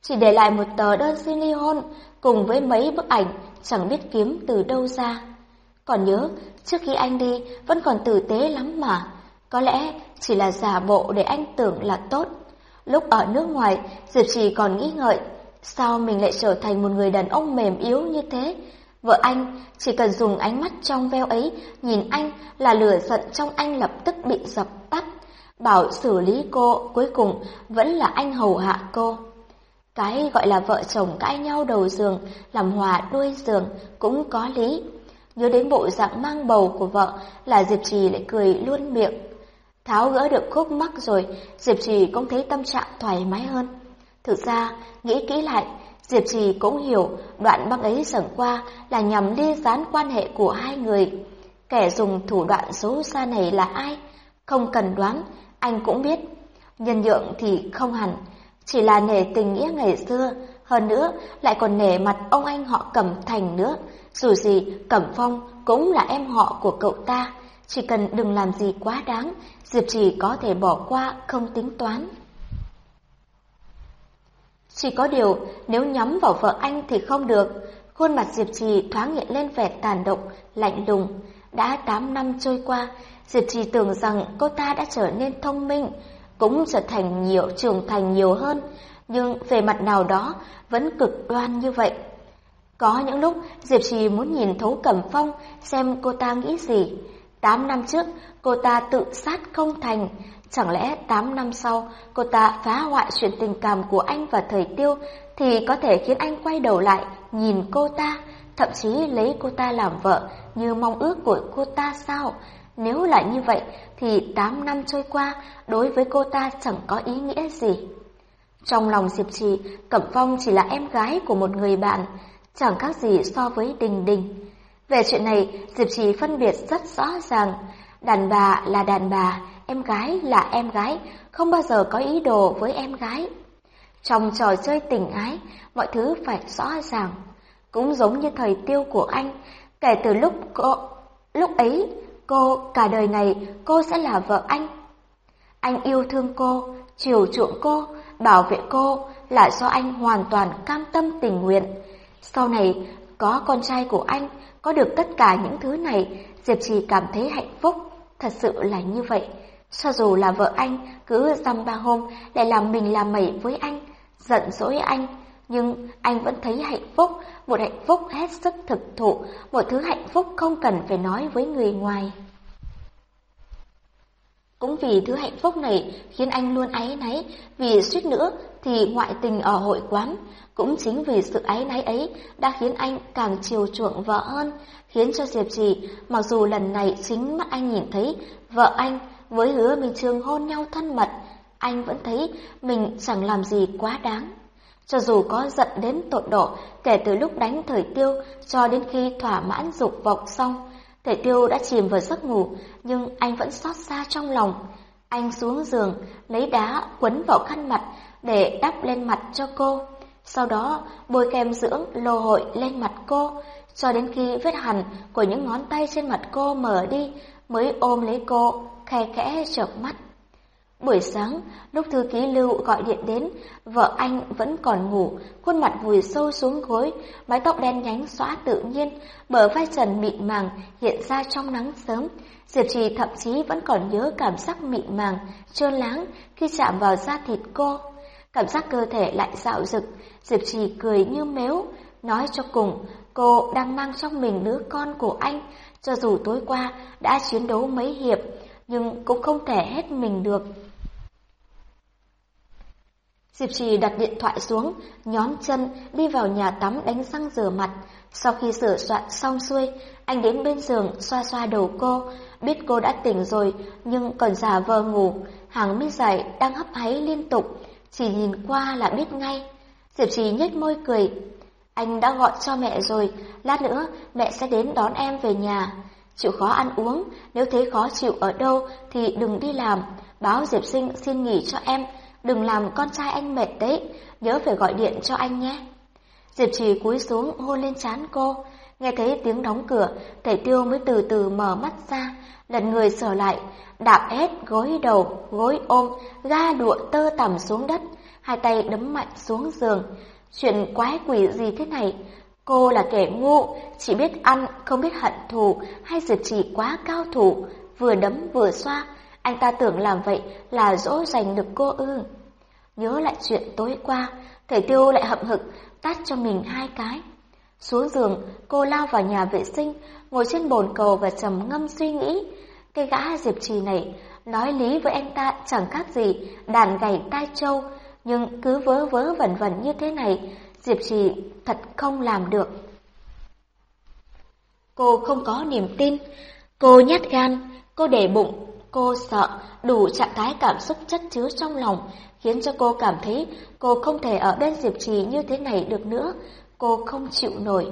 Chỉ để lại một tờ đơn xin ly hôn cùng với mấy bức ảnh chẳng biết kiếm từ đâu ra. Còn nhớ, trước khi anh đi vẫn còn tử tế lắm mà. Có lẽ chỉ là giả bộ để anh tưởng là tốt. Lúc ở nước ngoài, Diệp Trì còn nghĩ ngợi, sao mình lại trở thành một người đàn ông mềm yếu như thế? Vợ anh chỉ cần dùng ánh mắt trong veo ấy nhìn anh là lửa giận trong anh lập tức bị dập tắt. Bảo xử lý cô, cuối cùng vẫn là anh hầu hạ cô. Cái gọi là vợ chồng cãi nhau đầu giường, làm hòa đuôi giường cũng có lý. Nhớ đến bộ dạng mang bầu của vợ là Diệp Trì lại cười luôn miệng. Tháo gỡ được khúc mắc rồi, Diệp Trì cũng thấy tâm trạng thoải mái hơn. Thực ra, nghĩ kỹ lại, Diệp Trì cũng hiểu đoạn băng ấy sẵn qua là nhằm đi gián quan hệ của hai người. Kẻ dùng thủ đoạn xấu xa này là ai? Không cần đoán, anh cũng biết. Nhân nhượng thì không hẳn, chỉ là nể tình nghĩa ngày xưa, hơn nữa lại còn nể mặt ông anh họ Cẩm Thành nữa. Dù gì, Cẩm Phong cũng là em họ của cậu ta, chỉ cần đừng làm gì quá đáng, Diệp Trì có thể bỏ qua không tính toán. Chỉ có điều, nếu nhắm vào vợ anh thì không được. Khuôn mặt Diệp Trì thoáng hiện lên vẻ tàn độc, lạnh lùng. Đã 8 năm trôi qua, Diệp Trì tưởng rằng cô ta đã trở nên thông minh, cũng trở thành nhiều trưởng thành nhiều hơn, nhưng về mặt nào đó vẫn cực đoan như vậy. Có những lúc Diệp Trì muốn nhìn thấu Cẩm Phong xem cô ta nghĩ gì. Tám năm trước, cô ta tự sát không thành. Chẳng lẽ tám năm sau, cô ta phá hoại chuyện tình cảm của anh và thời tiêu thì có thể khiến anh quay đầu lại nhìn cô ta, thậm chí lấy cô ta làm vợ như mong ước của cô ta sao? Nếu là như vậy thì tám năm trôi qua đối với cô ta chẳng có ý nghĩa gì. Trong lòng Diệp Trì, Cẩm Phong chỉ là em gái của một người bạn. chẳng khác gì so với Đình Đình. Về chuyện này, Diệp Trì phân biệt rất rõ ràng, đàn bà là đàn bà, em gái là em gái, không bao giờ có ý đồ với em gái. Trong trò chơi tình ái, mọi thứ phải rõ ràng. Cũng giống như thời tiêu của anh, kể từ lúc cô lúc ấy, cô cả đời này cô sẽ là vợ anh. Anh yêu thương cô, chiều chuộng cô, bảo vệ cô là do anh hoàn toàn cam tâm tình nguyện. Sau này, có con trai của anh, có được tất cả những thứ này, Diệp Trì cảm thấy hạnh phúc, thật sự là như vậy. Cho dù là vợ anh cứ dăm ba hôm lại làm mình làm mẩy với anh, giận dỗi anh, nhưng anh vẫn thấy hạnh phúc, một hạnh phúc hết sức thực thụ, một thứ hạnh phúc không cần phải nói với người ngoài. Cũng vì thứ hạnh phúc này khiến anh luôn áy náy, vì suýt nữa thì ngoại tình ở hội quán. Cũng chính vì sự áy náy ấy đã khiến anh càng chiều chuộng vợ hơn, khiến cho Diệp Trì, mặc dù lần này chính mắt anh nhìn thấy vợ anh với hứa Minh Trương hôn nhau thân mật, anh vẫn thấy mình chẳng làm gì quá đáng. Cho dù có giận đến tột độ, kể từ lúc đánh thời tiêu cho đến khi thỏa mãn dục vọng xong, Thể tiêu đã chìm vào giấc ngủ, nhưng anh vẫn xót xa trong lòng. Anh xuống giường, lấy đá quấn vào khăn mặt để đắp lên mặt cho cô. Sau đó bôi kem dưỡng lô hội lên mặt cô, cho đến khi vết hằn của những ngón tay trên mặt cô mở đi, mới ôm lấy cô, khe khẽ chợp mắt. Buổi sáng, lúc thư ký Lưu gọi điện đến, vợ anh vẫn còn ngủ, khuôn mặt vùi sâu xuống gối, mái tóc đen nhánh xóa tự nhiên, bờ vai trần mịn màng hiện ra trong nắng sớm. Diệp Trì thậm chí vẫn còn nhớ cảm giác mịn màng, trơn láng khi chạm vào da thịt cô. Cảm giác cơ thể lại dạo rực, Diệp Trì cười như mếu, nói cho cùng, cô đang mang trong mình đứa con của anh, cho dù tối qua đã chiến đấu mấy hiệp, nhưng cũng không thể hết mình được. Diệp Trì đặt điện thoại xuống, nhón chân đi vào nhà tắm đánh răng rửa mặt. Sau khi sửa soạn xong xuôi, anh đến bên giường xoa xoa đầu cô, biết cô đã tỉnh rồi nhưng còn giả vờ ngủ, hàng mi dài đang hấp háy liên tục, chỉ nhìn qua là biết ngay. Diệp Trì nhếch môi cười, anh đã gọi cho mẹ rồi, lát nữa mẹ sẽ đến đón em về nhà. Chịu khó ăn uống, nếu thấy khó chịu ở đâu thì đừng đi làm, báo Diệp Sinh xin nghỉ cho em, đừng làm con trai anh mệt đấy, nhớ phải gọi điện cho anh nhé. Diệp Trì cúi xuống hôn lên trán cô, nghe thấy tiếng đóng cửa, thầy Tiêu mới từ từ mở mắt ra, lần người sờ lại, đạp hết gối đầu, gối ôm, ga đụa tơ tằm xuống đất, hai tay đấm mạnh xuống giường. Chuyện quái quỷ gì thế này? Cô là kẻ ngu, chỉ biết ăn, không biết hận thù, hay Diệp Trì quá cao thủ, vừa đấm vừa xoa, anh ta tưởng làm vậy là dỗ dành được cô ư. Nhớ lại chuyện tối qua, thầy tiêu lại hậm hực, tát cho mình hai cái. Xuống giường, cô lao vào nhà vệ sinh, ngồi trên bồn cầu và trầm ngâm suy nghĩ. Cái gã Diệp Trì này, nói lý với anh ta chẳng khác gì đàn gầy tai trâu, nhưng cứ vớ vớ vẩn vẩn như thế này, Diệp Trì thật không làm được. Cô không có niềm tin, cô nhát gan, cô để bụng Cô sợ đủ trạng thái cảm xúc chất chứa trong lòng, khiến cho cô cảm thấy cô không thể ở bên Diệp Trì như thế này được nữa. Cô không chịu nổi.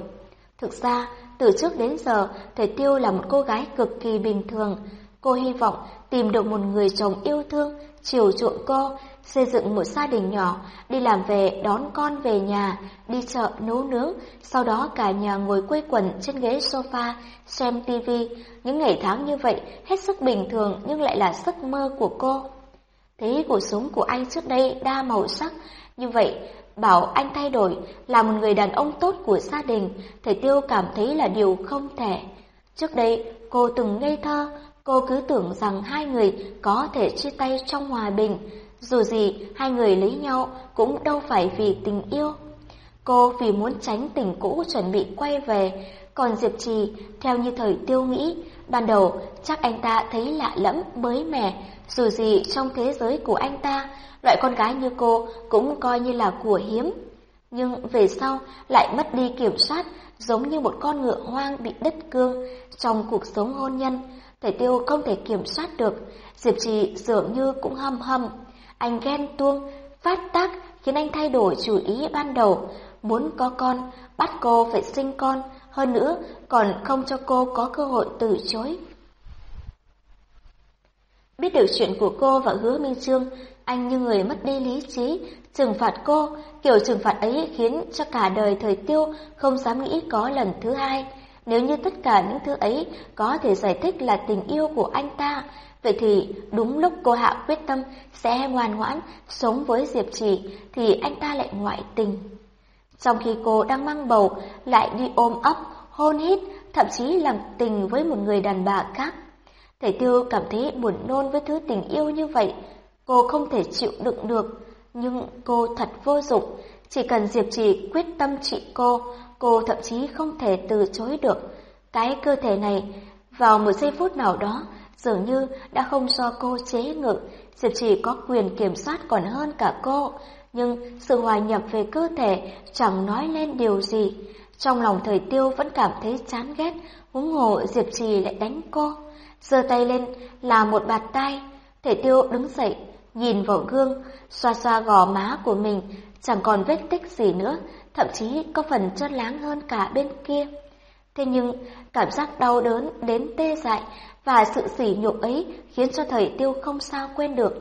Thực ra, từ trước đến giờ, Thầy Tiêu là một cô gái cực kỳ bình thường. Cô hy vọng tìm được một người chồng yêu thương, chiều chuộng cô, xây dựng một gia đình nhỏ, đi làm về đón con về nhà, đi chợ nấu nướng, sau đó cả nhà ngồi quây quần trên ghế sofa, xem tivi. Những ngày tháng như vậy hết sức bình thường nhưng lại là giấc mơ của cô. Thấy cuộc sống của anh trước đây đa màu sắc, như vậy bảo anh thay đổi là một người đàn ông tốt của gia đình, thầy Tiêu cảm thấy là điều không thể. Trước đây cô từng ngây thơ, cô cứ tưởng rằng hai người có thể chia tay trong hòa bình, dù gì, hai người lấy nhau cũng đâu phải vì tình yêu. Cô vì muốn tránh tình cũ chuẩn bị quay về, còn Diệp Trì, theo như thời tiêu nghĩ, ban đầu chắc anh ta thấy lạ lẫm, mới mẻ, dù gì trong thế giới của anh ta, loại con gái như cô cũng coi như là của hiếm. Nhưng về sau lại mất đi kiểm soát, giống như một con ngựa hoang bị đứt cương trong cuộc sống hôn nhân. Thầy tiêu không thể kiểm soát được, Diệp Trì dường như cũng hâm hâm. Anh ghen tuông, phát tác khiến anh thay đổi chủ ý ban đầu. muốn có con, bắt cô phải sinh con, hơn nữa còn không cho cô có cơ hội từ chối. Biết được chuyện của cô và hứa Minh Trương, anh như người mất đi lý trí, trừng phạt cô, kiểu trừng phạt ấy khiến cho cả đời thời tiêu không dám nghĩ có lần thứ hai. Nếu như tất cả những thứ ấy có thể giải thích là tình yêu của anh ta, vậy thì đúng lúc cô Hạ quyết tâm sẽ ngoan ngoãn sống với Diệp Trì thì anh ta lại ngoại tình. Trong khi cô đang mang bầu lại đi ôm ấp, hôn hít, thậm chí làm tình với một người đàn bà khác. Thầy Tiêu cảm thấy buồn nôn với thứ tình yêu như vậy. Cô không thể chịu đựng được, nhưng cô thật vô dụng. Chỉ cần Diệp Trì quyết tâm trị cô, cô thậm chí không thể từ chối được. Cái cơ thể này, vào một giây phút nào đó, dường như đã không do cô chế ngự. Diệp Trì có quyền kiểm soát còn hơn cả cô. Nhưng sự hòa nhập về cơ thể chẳng nói lên điều gì. Trong lòng thời tiêu vẫn cảm thấy chán ghét, huống hồ Diệp Trì lại đánh cô giơ tay lên là một bạt tay. Thể tiêu đứng dậy, nhìn vào gương, xoa xoa gò má của mình, chẳng còn vết tích gì nữa, thậm chí có phần trơn láng hơn cả bên kia. Thế nhưng, cảm giác đau đớn đến tê dại và sự sỉ nhục ấy khiến cho thầy tiêu không sao quên được.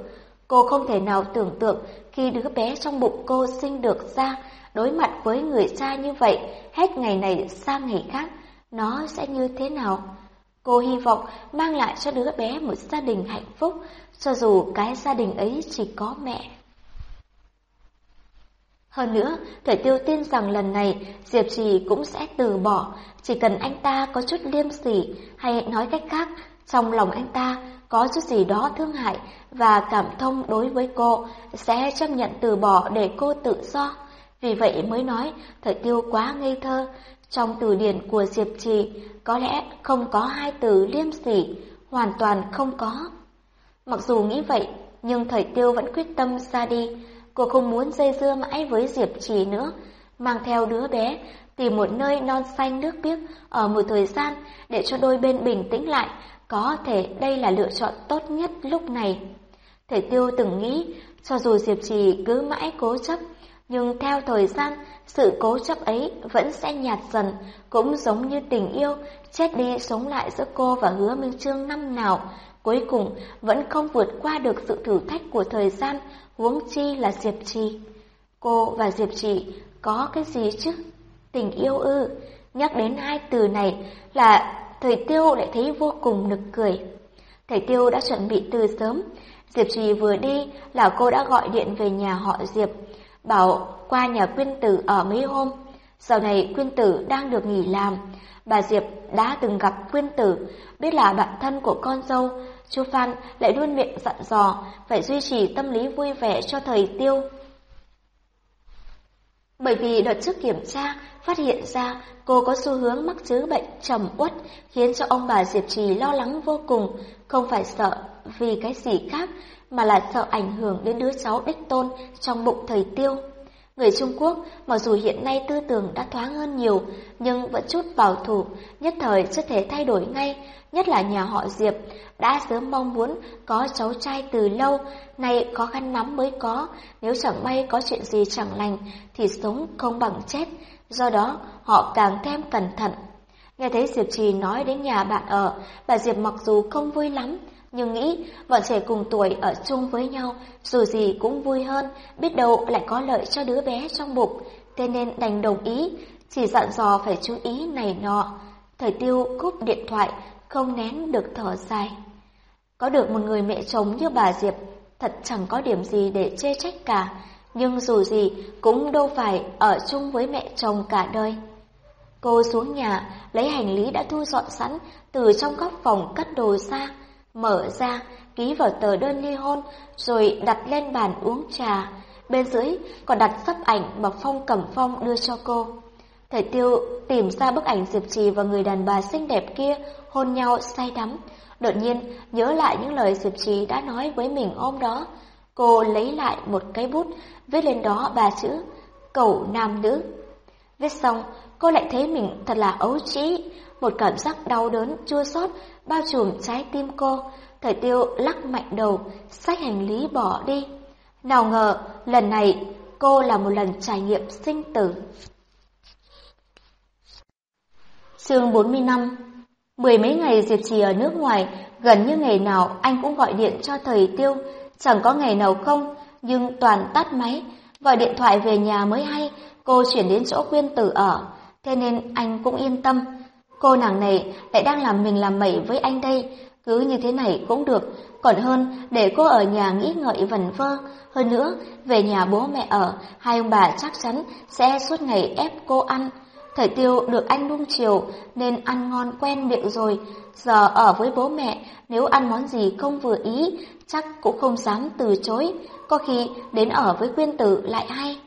Cô không thể nào tưởng tượng khi đứa bé trong bụng cô sinh được ra, đối mặt với người cha như vậy, hết ngày này sang ngày khác, nó sẽ như thế nào? Cô hy vọng mang lại cho đứa bé một gia đình hạnh phúc, cho dù cái gia đình ấy chỉ có mẹ. Hơn nữa, Thời Tiêu tin rằng lần này Diệp Trì cũng sẽ từ bỏ, chỉ cần anh ta có chút liêm sỉ, hay nói cách khác, trong lòng anh ta có chút gì đó thương hại và cảm thông đối với cô, sẽ chấp nhận từ bỏ để cô tự do. Vì vậy mới nói Thời Tiêu quá ngây thơ, trong từ điển của Diệp Trì, có lẽ không có hai từ liêm sỉ, hoàn toàn không có. Mặc dù nghĩ vậy, nhưng thời tiêu vẫn quyết tâm ra đi. Cô không muốn dây dưa mãi với Diệp Trì nữa, mang theo đứa bé, tìm một nơi non xanh nước biếc ở một thời gian để cho đôi bên bình tĩnh lại, có thể đây là lựa chọn tốt nhất lúc này. Thể tiêu từng nghĩ, cho dù Diệp Trì cứ mãi cố chấp, nhưng theo thời gian, sự cố chấp ấy vẫn sẽ nhạt dần, cũng giống như tình yêu, chết đi sống lại giữa cô và hứa Minh Trương năm nào, cuối cùng vẫn không vượt qua được sự thử thách của thời gian, huống chi là Diệp Trì. Cô và Diệp Trì có cái gì chứ? Tình yêu ư? Nhắc đến hai từ này là thầy Tiêu lại thấy vô cùng nực cười. Thầy Tiêu đã chuẩn bị từ sớm, Diệp Trì vừa đi là cô đã gọi điện về nhà họ Diệp, bảo qua nhà quyên tử ở mấy hôm. Sau này quyên tử đang được nghỉ làm. Bà Diệp đã từng gặp quyên tử, biết là bạn thân của con dâu. Chu Phan lại luôn miệng dặn dò phải duy trì tâm lý vui vẻ cho thời tiêu. Bởi vì đợt trước kiểm tra, phát hiện ra cô có xu hướng mắc chứng bệnh trầm uất, khiến cho ông bà Diệp Trì lo lắng vô cùng, không phải sợ vì cái gì khác, mà là sợ ảnh hưởng đến đứa cháu đích tôn trong bụng thời tiêu. Người Trung Quốc, mặc dù hiện nay tư tưởng đã thoáng hơn nhiều, nhưng vẫn chút bảo thủ, nhất thời chưa thể thay đổi ngay, nhất là nhà họ Diệp, đã sớm mong muốn có cháu trai từ lâu, nay khó khăn lắm mới có, nếu chẳng may có chuyện gì chẳng lành, thì sống không bằng chết, do đó họ càng thêm cẩn thận. Nghe thấy Diệp Trì nói đến nhà bạn ở, bà Diệp mặc dù không vui lắm, nhưng nghĩ bọn trẻ cùng tuổi ở chung với nhau, dù gì cũng vui hơn, biết đâu lại có lợi cho đứa bé trong bụng, thế nên đành đồng ý, chỉ dặn dò phải chú ý này nọ. Thời tiêu cúp điện thoại, không nén được thở dài. Có được một người mẹ chồng như bà Diệp, thật chẳng có điểm gì để chê trách cả, nhưng dù gì cũng đâu phải ở chung với mẹ chồng cả đời. Cô xuống nhà, lấy hành lý đã thu dọn sẵn từ trong góc phòng cất đồ ra, mở ra, ký vào tờ đơn ly hôn, rồi đặt lên bàn uống trà. Bên dưới còn đặt sắp ảnh mà Phong Cẩm Phong đưa cho cô. Thầy Tiêu tìm ra bức ảnh Diệp Trì và người đàn bà xinh đẹp kia hôn nhau say đắm. Đột nhiên nhớ lại những lời Diệp Trì đã nói với mình hôm đó. Cô lấy lại một cái bút, viết lên đó ba chữ, cậu nam nữ. Viết xong, cô lại thấy mình thật là ấu trĩ, một cảm giác đau đớn, chua xót bao trùm trái tim cô. Thời tiêu lắc mạnh đầu, xách hành lý bỏ đi. Nào ngờ, lần này cô là một lần trải nghiệm sinh tử. Chương 45 Mười mấy ngày Diệp Trì ở nước ngoài, gần như ngày nào anh cũng gọi điện cho thầy Tiêu, chẳng có ngày nào không, nhưng toàn tắt máy. Gọi điện thoại về nhà mới hay, cô chuyển đến chỗ quyên tử ở, thế nên anh cũng yên tâm. Cô nàng này lại đang làm mình làm mẩy với anh đây, cứ như thế này cũng được, còn hơn để cô ở nhà nghĩ ngợi vẩn vơ. Hơn nữa, về nhà bố mẹ ở, hai ông bà chắc chắn sẽ suốt ngày ép cô ăn. Thời Tiêu được anh nuông chiều nên ăn ngon quen miệng rồi. Giờ ở với bố mẹ, nếu ăn món gì không vừa ý, chắc cũng không dám từ chối. Có khi đến ở với quyên tử lại hay.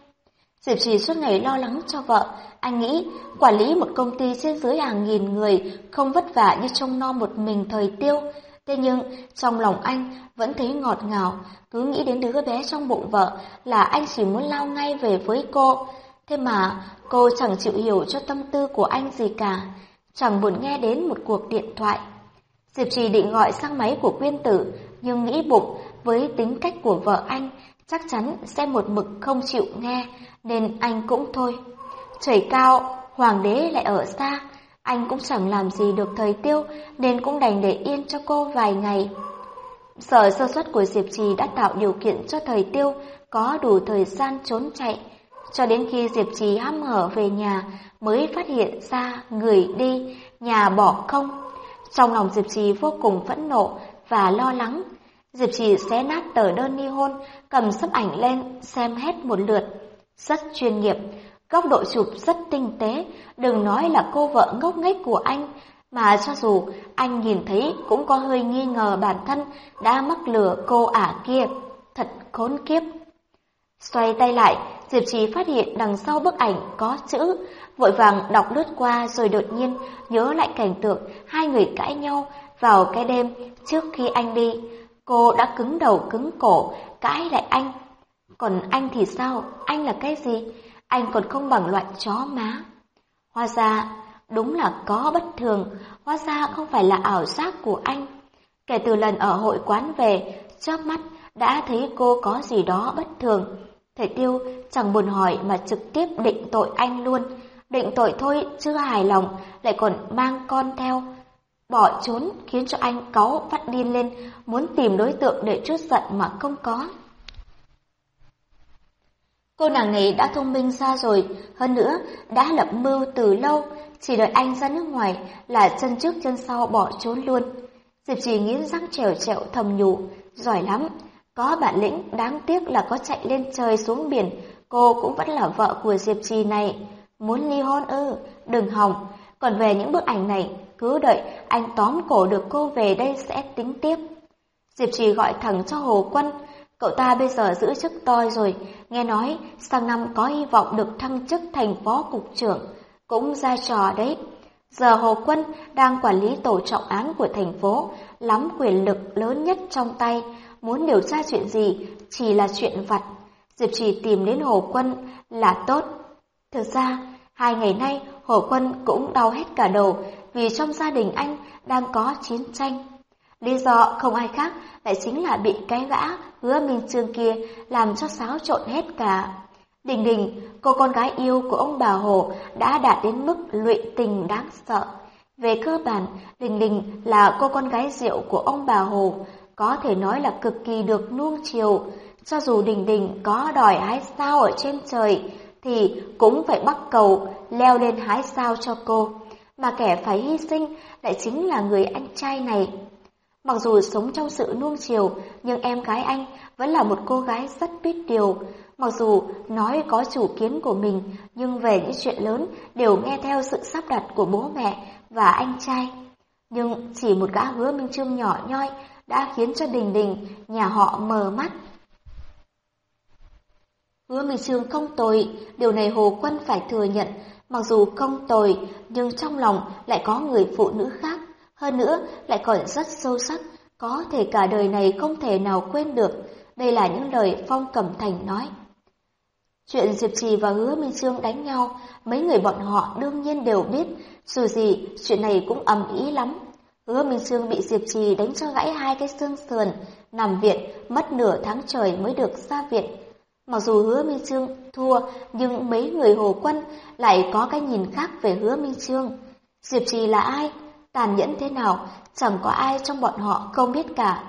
Diệp Trì suốt ngày lo lắng cho vợ. Anh nghĩ quản lý một công ty trên dưới hàng nghìn người không vất vả như trông non một mình thời tiêu. Thế nhưng trong lòng anh vẫn thấy ngọt ngào, cứ nghĩ đến đứa bé trong bụng vợ là anh chỉ muốn lao ngay về với cô. Thế mà cô chẳng chịu hiểu cho tâm tư của anh gì cả, chẳng buồn nghe đến một cuộc điện thoại. Diệp Trì định gọi sang máy của quyên tử, nhưng nghĩ bụng với tính cách của vợ anh chắc chắn sẽ một mực không chịu nghe, nên anh cũng thôi. Trời cao, hoàng đế lại ở xa, anh cũng chẳng làm gì được thời tiêu nên cũng đành để yên cho cô vài ngày. Sở sơ suất của Diệp Trì đã tạo điều kiện cho thời tiêu có đủ thời gian trốn chạy, cho đến khi Diệp Trì hăm hở về nhà mới phát hiện ra người đi, nhà bỏ không. Trong lòng Diệp Trì vô cùng phẫn nộ và lo lắng. Diệp Trì xé nát tờ đơn ly hôn, cầm sấp ảnh lên xem hết một lượt. Rất chuyên nghiệp, góc độ chụp rất tinh tế, đừng nói là cô vợ ngốc nghếch của anh, mà cho dù anh nhìn thấy cũng có hơi nghi ngờ bản thân đã mắc lừa cô ả kia. Thật khốn kiếp. Xoay tay lại, Diệp Trì phát hiện đằng sau bức ảnh có chữ, vội vàng đọc lướt qua rồi đột nhiên nhớ lại cảnh tượng hai người cãi nhau vào cái đêm trước khi anh đi. Cô đã cứng đầu cứng cổ, cãi lại anh. Còn anh thì sao? Anh là cái gì? Anh còn không bằng loại chó má. Hóa ra, đúng là có bất thường, hóa ra không phải là ảo giác của anh. Kể từ lần ở hội quán về, chớp mắt đã thấy cô có gì đó bất thường. Thầy Tiêu chẳng buồn hỏi mà trực tiếp định tội anh luôn. Định tội thôi chưa hài lòng, lại còn mang con theo. Bỏ trốn khiến cho anh cáu phát điên lên, muốn tìm đối tượng để chút giận mà không có. Cô nàng này đã thông minh ra rồi, hơn nữa đã lập mưu từ lâu, chỉ đợi anh ra nước ngoài là chân trước chân sau bỏ trốn luôn. Diệp Trì nghiến răng trèo trẹo thầm nhủ, giỏi lắm, có bản lĩnh, đáng tiếc là có chạy lên trời xuống biển, cô cũng vẫn là vợ của Diệp Trì này. Muốn ly hôn ư, đừng hỏng. Còn về những bức ảnh này, cứ đợi anh tóm cổ được cô về đây sẽ tính tiếp. Diệp Trì gọi thẳng cho Hồ Quân. Cậu ta bây giờ giữ chức toi rồi, nghe nói sang năm có hy vọng được thăng chức thành phó cục trưởng. Cũng ra trò đấy. Giờ Hồ Quân đang quản lý tổ trọng án của thành phố, lắm quyền lực lớn nhất trong tay, muốn điều tra chuyện gì chỉ là chuyện vặt. Diệp Trì tìm đến Hồ Quân là tốt. Thực ra, hai ngày nay Hồ Quân cũng đau hết cả đầu vì trong gia đình anh đang có chiến tranh. Lý do không ai khác lại chính là bị cái gã hứa Minh Trương kia làm cho xáo trộn hết cả. Đình Đình, cô con gái yêu của ông bà Hồ đã đạt đến mức lụy tình đáng sợ. Về cơ bản, Đình Đình là cô con gái rượu của ông bà Hồ, có thể nói là cực kỳ được nuông chiều. Cho dù Đình Đình có đòi hái sao ở trên trời, thì cũng phải bắt cầu leo lên hái sao cho cô. Mà kẻ phải hy sinh lại chính là người anh trai này. Mặc dù sống trong sự nuông chiều, nhưng em gái anh vẫn là một cô gái rất biết điều. Mặc dù nói có chủ kiến của mình, nhưng về những chuyện lớn đều nghe theo sự sắp đặt của bố mẹ và anh trai. Nhưng chỉ một gã hứa minh trương nhỏ nhoi đã khiến cho Đình Đình, nhà họ mờ mắt. Hứa Minh Trương không tồi, điều này Hồ Quân phải thừa nhận, mặc dù không tồi, nhưng trong lòng lại có người phụ nữ khác, hơn nữa lại còn rất sâu sắc, có thể cả đời này không thể nào quên được. Đây là những lời Phong Cẩm Thành nói. Chuyện Diệp Trì và Hứa Minh Trương đánh nhau, mấy người bọn họ đương nhiên đều biết, dù gì chuyện này cũng ầm ý lắm. Hứa Minh Sương bị Diệp Trì đánh cho gãy hai cái xương sườn, nằm viện, mất nửa tháng trời mới được ra viện. Mặc dù Hứa Minh trương thua, nhưng mấy người Hồ Quân lại có cái nhìn khác về Hứa Minh trương Diệp Trì là ai? Tàn nhẫn thế nào? Chẳng có ai trong bọn họ không biết cả.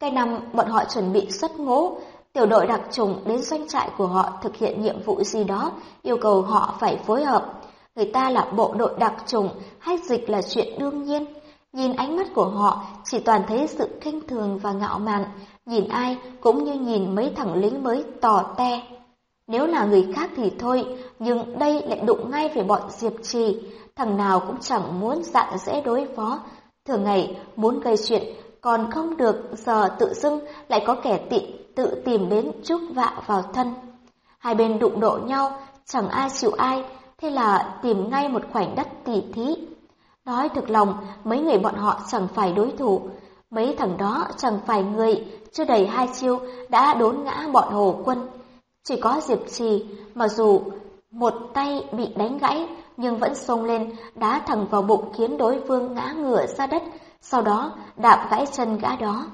Cái năm bọn họ chuẩn bị xuất ngũ, tiểu đội đặc trùng đến doanh trại của họ thực hiện nhiệm vụ gì đó, yêu cầu họ phải phối hợp. Người ta là bộ đội đặc trùng hay dịch là chuyện đương nhiên. Nhìn ánh mắt của họ chỉ toàn thấy sự khinh thường và ngạo mạn, nhìn ai cũng như nhìn mấy thằng lính mới tò te. Nếu là người khác thì thôi, nhưng đây lại đụng ngay về bọn Diệp Trì, thằng nào cũng chẳng muốn dạng dễ đối phó. Thường ngày muốn gây chuyện, còn không được giờ tự dưng lại có kẻ tị tự tìm đến chúc vạ vào thân. Hai bên đụng độ nhau, chẳng ai chịu ai, thế là tìm ngay một khoảnh đất tỉ thí. Nói thực lòng, mấy người bọn họ chẳng phải đối thủ, mấy thằng đó chẳng phải người, chưa đầy hai chiêu đã đốn ngã bọn hồ quân. Chỉ có Diệp Trì, mặc dù một tay bị đánh gãy, nhưng vẫn xông lên, đá thẳng vào bụng khiến đối phương ngã ngửa ra đất, sau đó đạp gãy chân gã đó.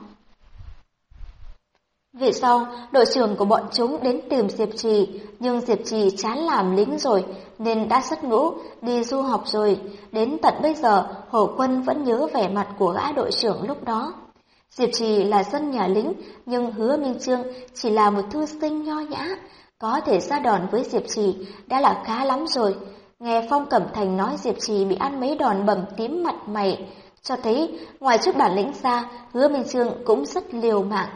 Về sau, đội trưởng của bọn chúng đến tìm Diệp Trì, nhưng Diệp Trì chán làm lính rồi, nên đã xuất ngũ, đi du học rồi. Đến tận bây giờ, Hồ Quân vẫn nhớ vẻ mặt của gã đội trưởng lúc đó. Diệp Trì là dân nhà lính, nhưng hứa Minh Trương chỉ là một thư sinh nho nhã. Có thể ra đòn với Diệp Trì đã là khá lắm rồi. Nghe Phong Cẩm Thành nói Diệp Trì bị ăn mấy đòn bầm tím mặt mày, cho thấy ngoài chút bản lĩnh ra, hứa Minh Trương cũng rất liều mạng.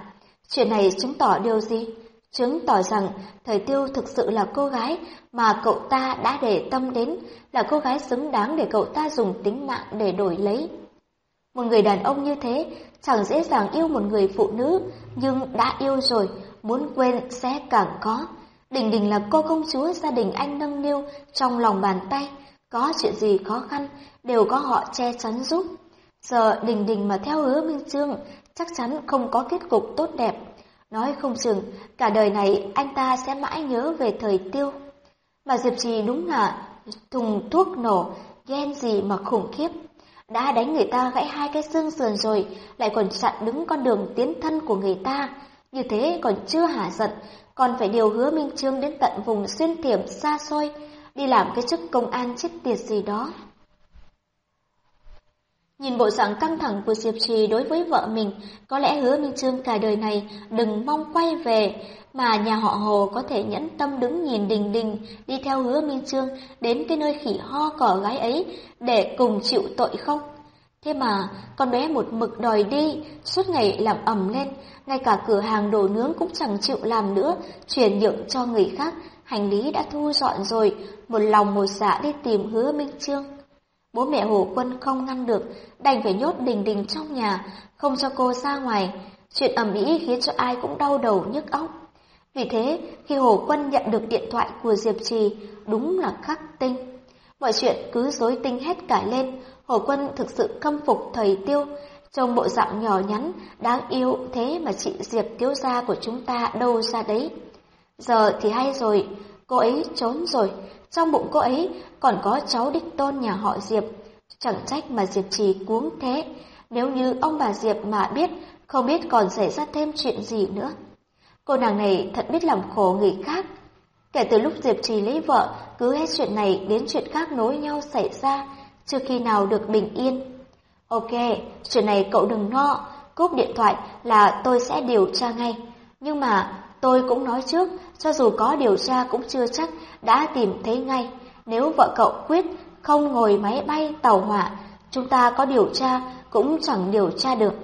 Chuyện này chứng tỏ điều gì? Chứng tỏ rằng thời tiêu thực sự là cô gái mà cậu ta đã để tâm đến, là cô gái xứng đáng để cậu ta dùng tính mạng để đổi lấy. Một người đàn ông như thế chẳng dễ dàng yêu một người phụ nữ, nhưng đã yêu rồi, muốn quên sẽ càng có. Đình Đình là cô công chúa gia đình anh nâng niu trong lòng bàn tay, có chuyện gì khó khăn đều có họ che chắn giúp. Giờ Đình Đình mà theo hứa Minh Trương chắc chắn không có kết cục tốt đẹp. Nói không chừng, cả đời này anh ta sẽ mãi nhớ về thời tiêu. Mà Diệp Trì đúng là thùng thuốc nổ, ghen gì mà khủng khiếp. Đã đánh người ta gãy hai cái xương sườn rồi, lại còn chặn đứng con đường tiến thân của người ta. Như thế còn chưa hả giận, còn phải điều hứa Minh Trương đến tận vùng xuyên thiểm xa xôi, đi làm cái chức công an chết tiệt gì đó. Nhìn bộ dạng căng thẳng của Diệp Trì đối với vợ mình, có lẽ hứa Minh Trương cả đời này đừng mong quay về, mà nhà họ Hồ có thể nhẫn tâm đứng nhìn đình đình đi theo hứa Minh Trương đến cái nơi khỉ ho cỏ gái ấy để cùng chịu tội không? Thế mà con bé một mực đòi đi, suốt ngày làm ẩm lên, ngay cả cửa hàng đồ nướng cũng chẳng chịu làm nữa, chuyển nhượng cho người khác, hành lý đã thu dọn rồi, một lòng một dạ đi tìm hứa Minh Trương. Bố mẹ Hồ Quân không ngăn được, đành phải nhốt Đình Đình trong nhà, không cho cô ra ngoài. Chuyện ầm ĩ khiến cho ai cũng đau đầu nhức óc. Vì thế, khi Hồ Quân nhận được điện thoại của Diệp Trì, đúng là khắc tinh. Mọi chuyện cứ rối tinh hết cả lên, Hồ Quân thực sự khâm phục thầy Tiêu, trông bộ dạng nhỏ nhắn, đáng yêu thế mà chị Diệp Tiêu gia của chúng ta đâu ra đấy. Giờ thì hay rồi, cô ấy trốn rồi, trong bụng cô ấy còn có cháu đích tôn nhà họ Diệp. Chẳng trách mà Diệp Trì cuống thế, nếu như ông bà Diệp mà biết, không biết còn xảy ra thêm chuyện gì nữa. Cô nàng này thật biết làm khổ người khác. Kể từ lúc Diệp Trì lấy vợ, cứ hết chuyện này đến chuyện khác nối nhau xảy ra, chưa khi nào được bình yên. Ok, chuyện này cậu đừng lo, cúp điện thoại là tôi sẽ điều tra ngay. Nhưng mà tôi cũng nói trước, cho dù có điều tra cũng chưa chắc đã tìm thấy ngay. Nếu vợ cậu quyết không ngồi máy bay tàu hỏa, chúng ta có điều tra cũng chẳng điều tra được.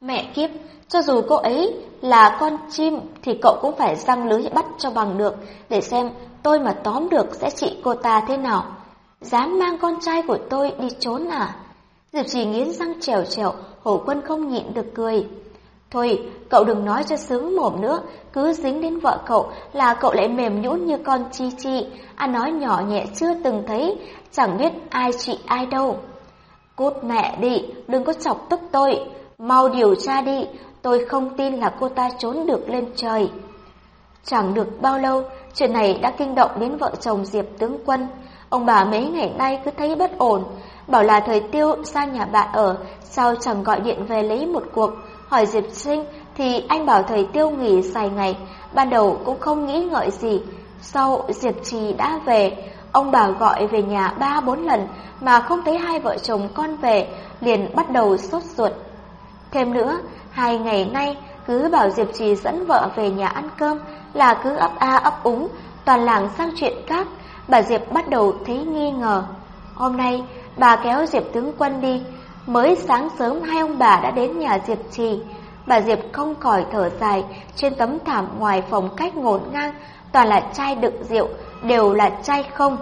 Mẹ kiếp, cho dù cô ấy là con chim thì cậu cũng phải răng lưới bắt cho bằng được để xem tôi mà tóm được sẽ trị cô ta thế nào. Dám mang con trai của tôi đi trốn à? Diệp chỉ nghiến răng trèo trèo, hổ quân không nhịn được cười. Thôi, cậu đừng nói cho sướng mồm nữa, cứ dính đến vợ cậu là cậu lại mềm nhũn như con chi chi, ăn nói nhỏ nhẹ chưa từng thấy, chẳng biết ai chị ai đâu. Cút mẹ đi, đừng có chọc tức tôi, mau điều tra đi, tôi không tin là cô ta trốn được lên trời. Chẳng được bao lâu, chuyện này đã kinh động đến vợ chồng Diệp tướng quân. Ông bà mấy ngày nay cứ thấy bất ổn, bảo là thời tiêu sang nhà bạn ở, sao chẳng gọi điện về lấy một cuộc. Hỏi Diệp Sinh thì anh bảo thời tiêu nghỉ dài ngày, ban đầu cũng không nghĩ ngợi gì. Sau Diệp Trì đã về, ông bà gọi về nhà ba bốn lần mà không thấy hai vợ chồng con về, liền bắt đầu sốt ruột. Thêm nữa, hai ngày nay cứ bảo Diệp Trì dẫn vợ về nhà ăn cơm là cứ ấp a ấp úng, toàn làng sang chuyện khác, bà Diệp bắt đầu thấy nghi ngờ. Hôm nay, bà kéo Diệp tướng quân đi, mới sáng sớm hai ông bà đã đến nhà Diệp Trì. Bà Diệp không khỏi thở dài, trên tấm thảm ngoài phòng cách ngổn ngang, toàn là chai đựng rượu, đều là chai không.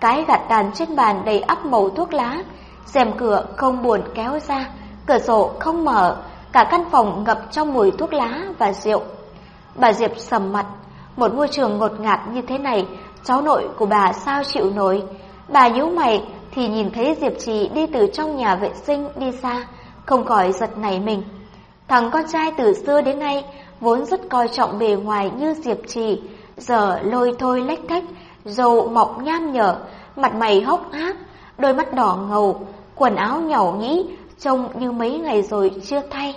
Cái gạt tàn trên bàn đầy ắp màu thuốc lá, rèm cửa không buồn kéo ra, cửa sổ không mở, cả căn phòng ngập trong mùi thuốc lá và rượu. Bà Diệp sầm mặt, một môi trường ngột ngạt như thế này, cháu nội của bà sao chịu nổi. Bà nhíu mày thì nhìn thấy Diệp Trì đi từ trong nhà vệ sinh đi xa, không khỏi giật nảy mình. Thằng con trai từ xưa đến nay vốn rất coi trọng bề ngoài như Diệp Trì, giờ lôi thôi lách thách, dầu mọc nham nhở, mặt mày hốc hác, đôi mắt đỏ ngầu, quần áo nhỏ nhĩ, trông như mấy ngày rồi chưa thay.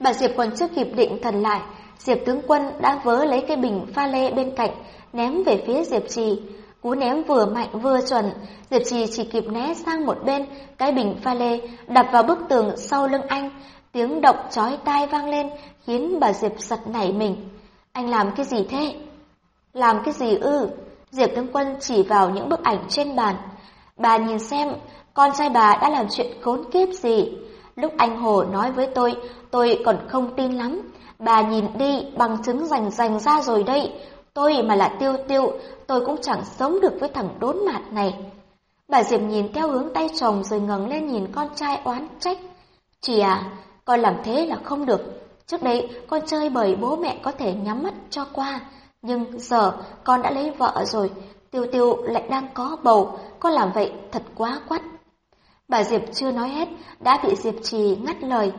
Bà Diệp còn chưa kịp định thần lại, Diệp tướng quân đã vớ lấy cái bình pha lê bên cạnh, ném về phía Diệp Trì. Cú ném vừa mạnh vừa chuẩn, Diệp Trì chỉ kịp né sang một bên, cái bình pha lê đập vào bức tường sau lưng anh, tiếng động chói tai vang lên khiến bà Diệp giật nảy mình. Anh làm cái gì thế? Làm cái gì ư? Diệp tướng quân chỉ vào những bức ảnh trên bàn. Bà nhìn xem, con trai bà đã làm chuyện khốn kiếp gì. Lúc anh Hồ nói với tôi, tôi còn không tin lắm. Bà nhìn đi, bằng chứng rành rành ra rồi đây. Tôi mà là tiêu tiêu, tôi cũng chẳng sống được với thằng đốn mạt này. Bà Diệp nhìn theo hướng tay chồng rồi ngẩng lên nhìn con trai oán trách. Chị à, con làm thế là không được. Trước đây con chơi bởi bố mẹ có thể nhắm mắt cho qua. Nhưng giờ con đã lấy vợ rồi, tiêu tiêu lại đang có bầu, con làm vậy thật quá quắt. Bà Diệp chưa nói hết, đã bị Diệp Trì ngắt lời.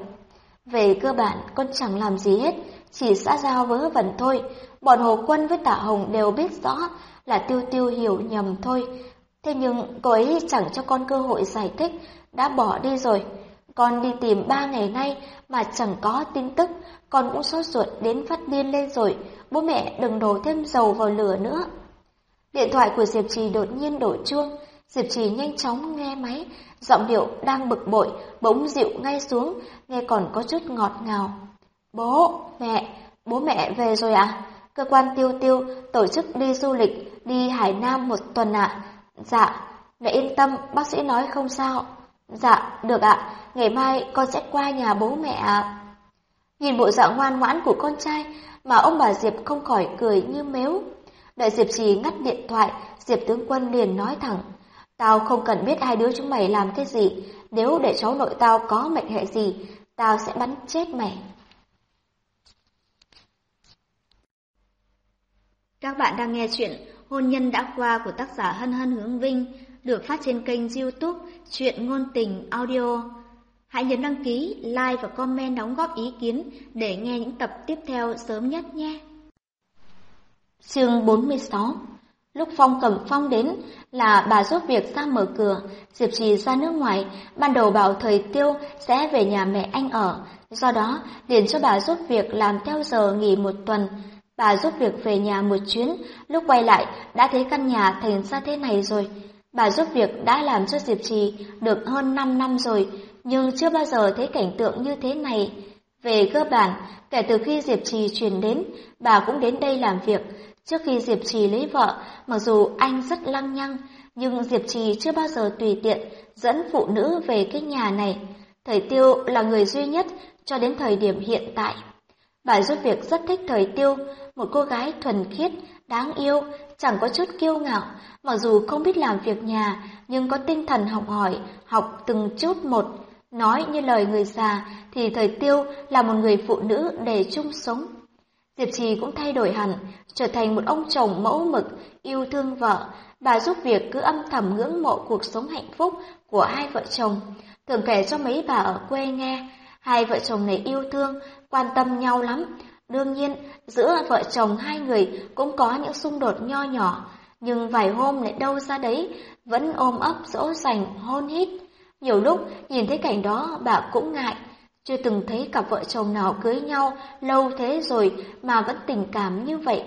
Về cơ bản, con chẳng làm gì hết, chỉ xã giao vớ vẩn thôi. Bọn Hồ Quân với Tạ Hồng đều biết rõ là Tiêu Tiêu hiểu nhầm thôi. Thế nhưng cô ấy chẳng cho con cơ hội giải thích, đã bỏ đi rồi. Con đi tìm ba ngày nay mà chẳng có tin tức, con cũng sốt ruột đến phát điên lên rồi. Bố mẹ đừng đổ thêm dầu vào lửa nữa. Điện thoại của Diệp Trì đột nhiên đổ chuông. Diệp Trì nhanh chóng nghe máy, giọng điệu đang bực bội, bỗng dịu ngay xuống, nghe còn có chút ngọt ngào. Bố, mẹ, bố mẹ về rồi ạ? Cơ quan tiêu tiêu tổ chức đi du lịch, đi Hải Nam một tuần ạ. Dạ, mẹ yên tâm, bác sĩ nói không sao. Dạ, được ạ, ngày mai con sẽ qua nhà bố mẹ ạ. Nhìn bộ dạng ngoan ngoãn của con trai mà ông bà Diệp không khỏi cười như mếu. Đợi Diệp Trì ngắt điện thoại, Diệp tướng quân liền nói thẳng. Tao không cần biết hai đứa chúng mày làm cái gì, nếu để cháu nội tao có mệnh hệ gì, tao sẽ bắn chết mày. Các bạn đang nghe chuyện Hôn nhân đã qua của tác giả Hân Hân Hướng Vinh được phát trên kênh youtube Chuyện Ngôn Tình Audio. Hãy nhấn đăng ký, like và comment đóng góp ý kiến để nghe những tập tiếp theo sớm nhất nhé. Chương 46 Lúc Phong cầm Phong đến là bà giúp việc ra mở cửa, Diệp Trì ra nước ngoài, ban đầu bảo thời tiêu sẽ về nhà mẹ anh ở, do đó liền cho bà giúp việc làm theo giờ nghỉ một tuần. Bà giúp việc về nhà một chuyến, lúc quay lại đã thấy căn nhà thành ra thế này rồi. Bà giúp việc đã làm cho Diệp Trì được hơn 5 năm rồi, nhưng chưa bao giờ thấy cảnh tượng như thế này. Về cơ bản, kể từ khi Diệp Trì chuyển đến, bà cũng đến đây làm việc. Trước khi Diệp Trì lấy vợ, mặc dù anh rất lăng nhăng, nhưng Diệp Trì chưa bao giờ tùy tiện dẫn phụ nữ về cái nhà này. Thời Tiêu là người duy nhất cho đến thời điểm hiện tại. Bà giúp việc rất thích Thời Tiêu, một cô gái thuần khiết, đáng yêu, chẳng có chút kiêu ngạo, mặc dù không biết làm việc nhà, nhưng có tinh thần học hỏi, học từng chút một. Nói như lời người già thì Thời Tiêu là một người phụ nữ để chung sống. Diệp Trì cũng thay đổi hẳn, trở thành một ông chồng mẫu mực, yêu thương vợ. Bà giúp việc cứ âm thầm ngưỡng mộ cuộc sống hạnh phúc của hai vợ chồng. Thường kể cho mấy bà ở quê nghe, hai vợ chồng này yêu thương, quan tâm nhau lắm. Đương nhiên, giữa vợ chồng hai người cũng có những xung đột nho nhỏ, nhưng vài hôm lại đâu ra đấy, vẫn ôm ấp dỗ dành, hôn hít. Nhiều lúc nhìn thấy cảnh đó bà cũng ngại, chưa từng thấy cặp vợ chồng nào cưới nhau lâu thế rồi mà vẫn tình cảm như vậy.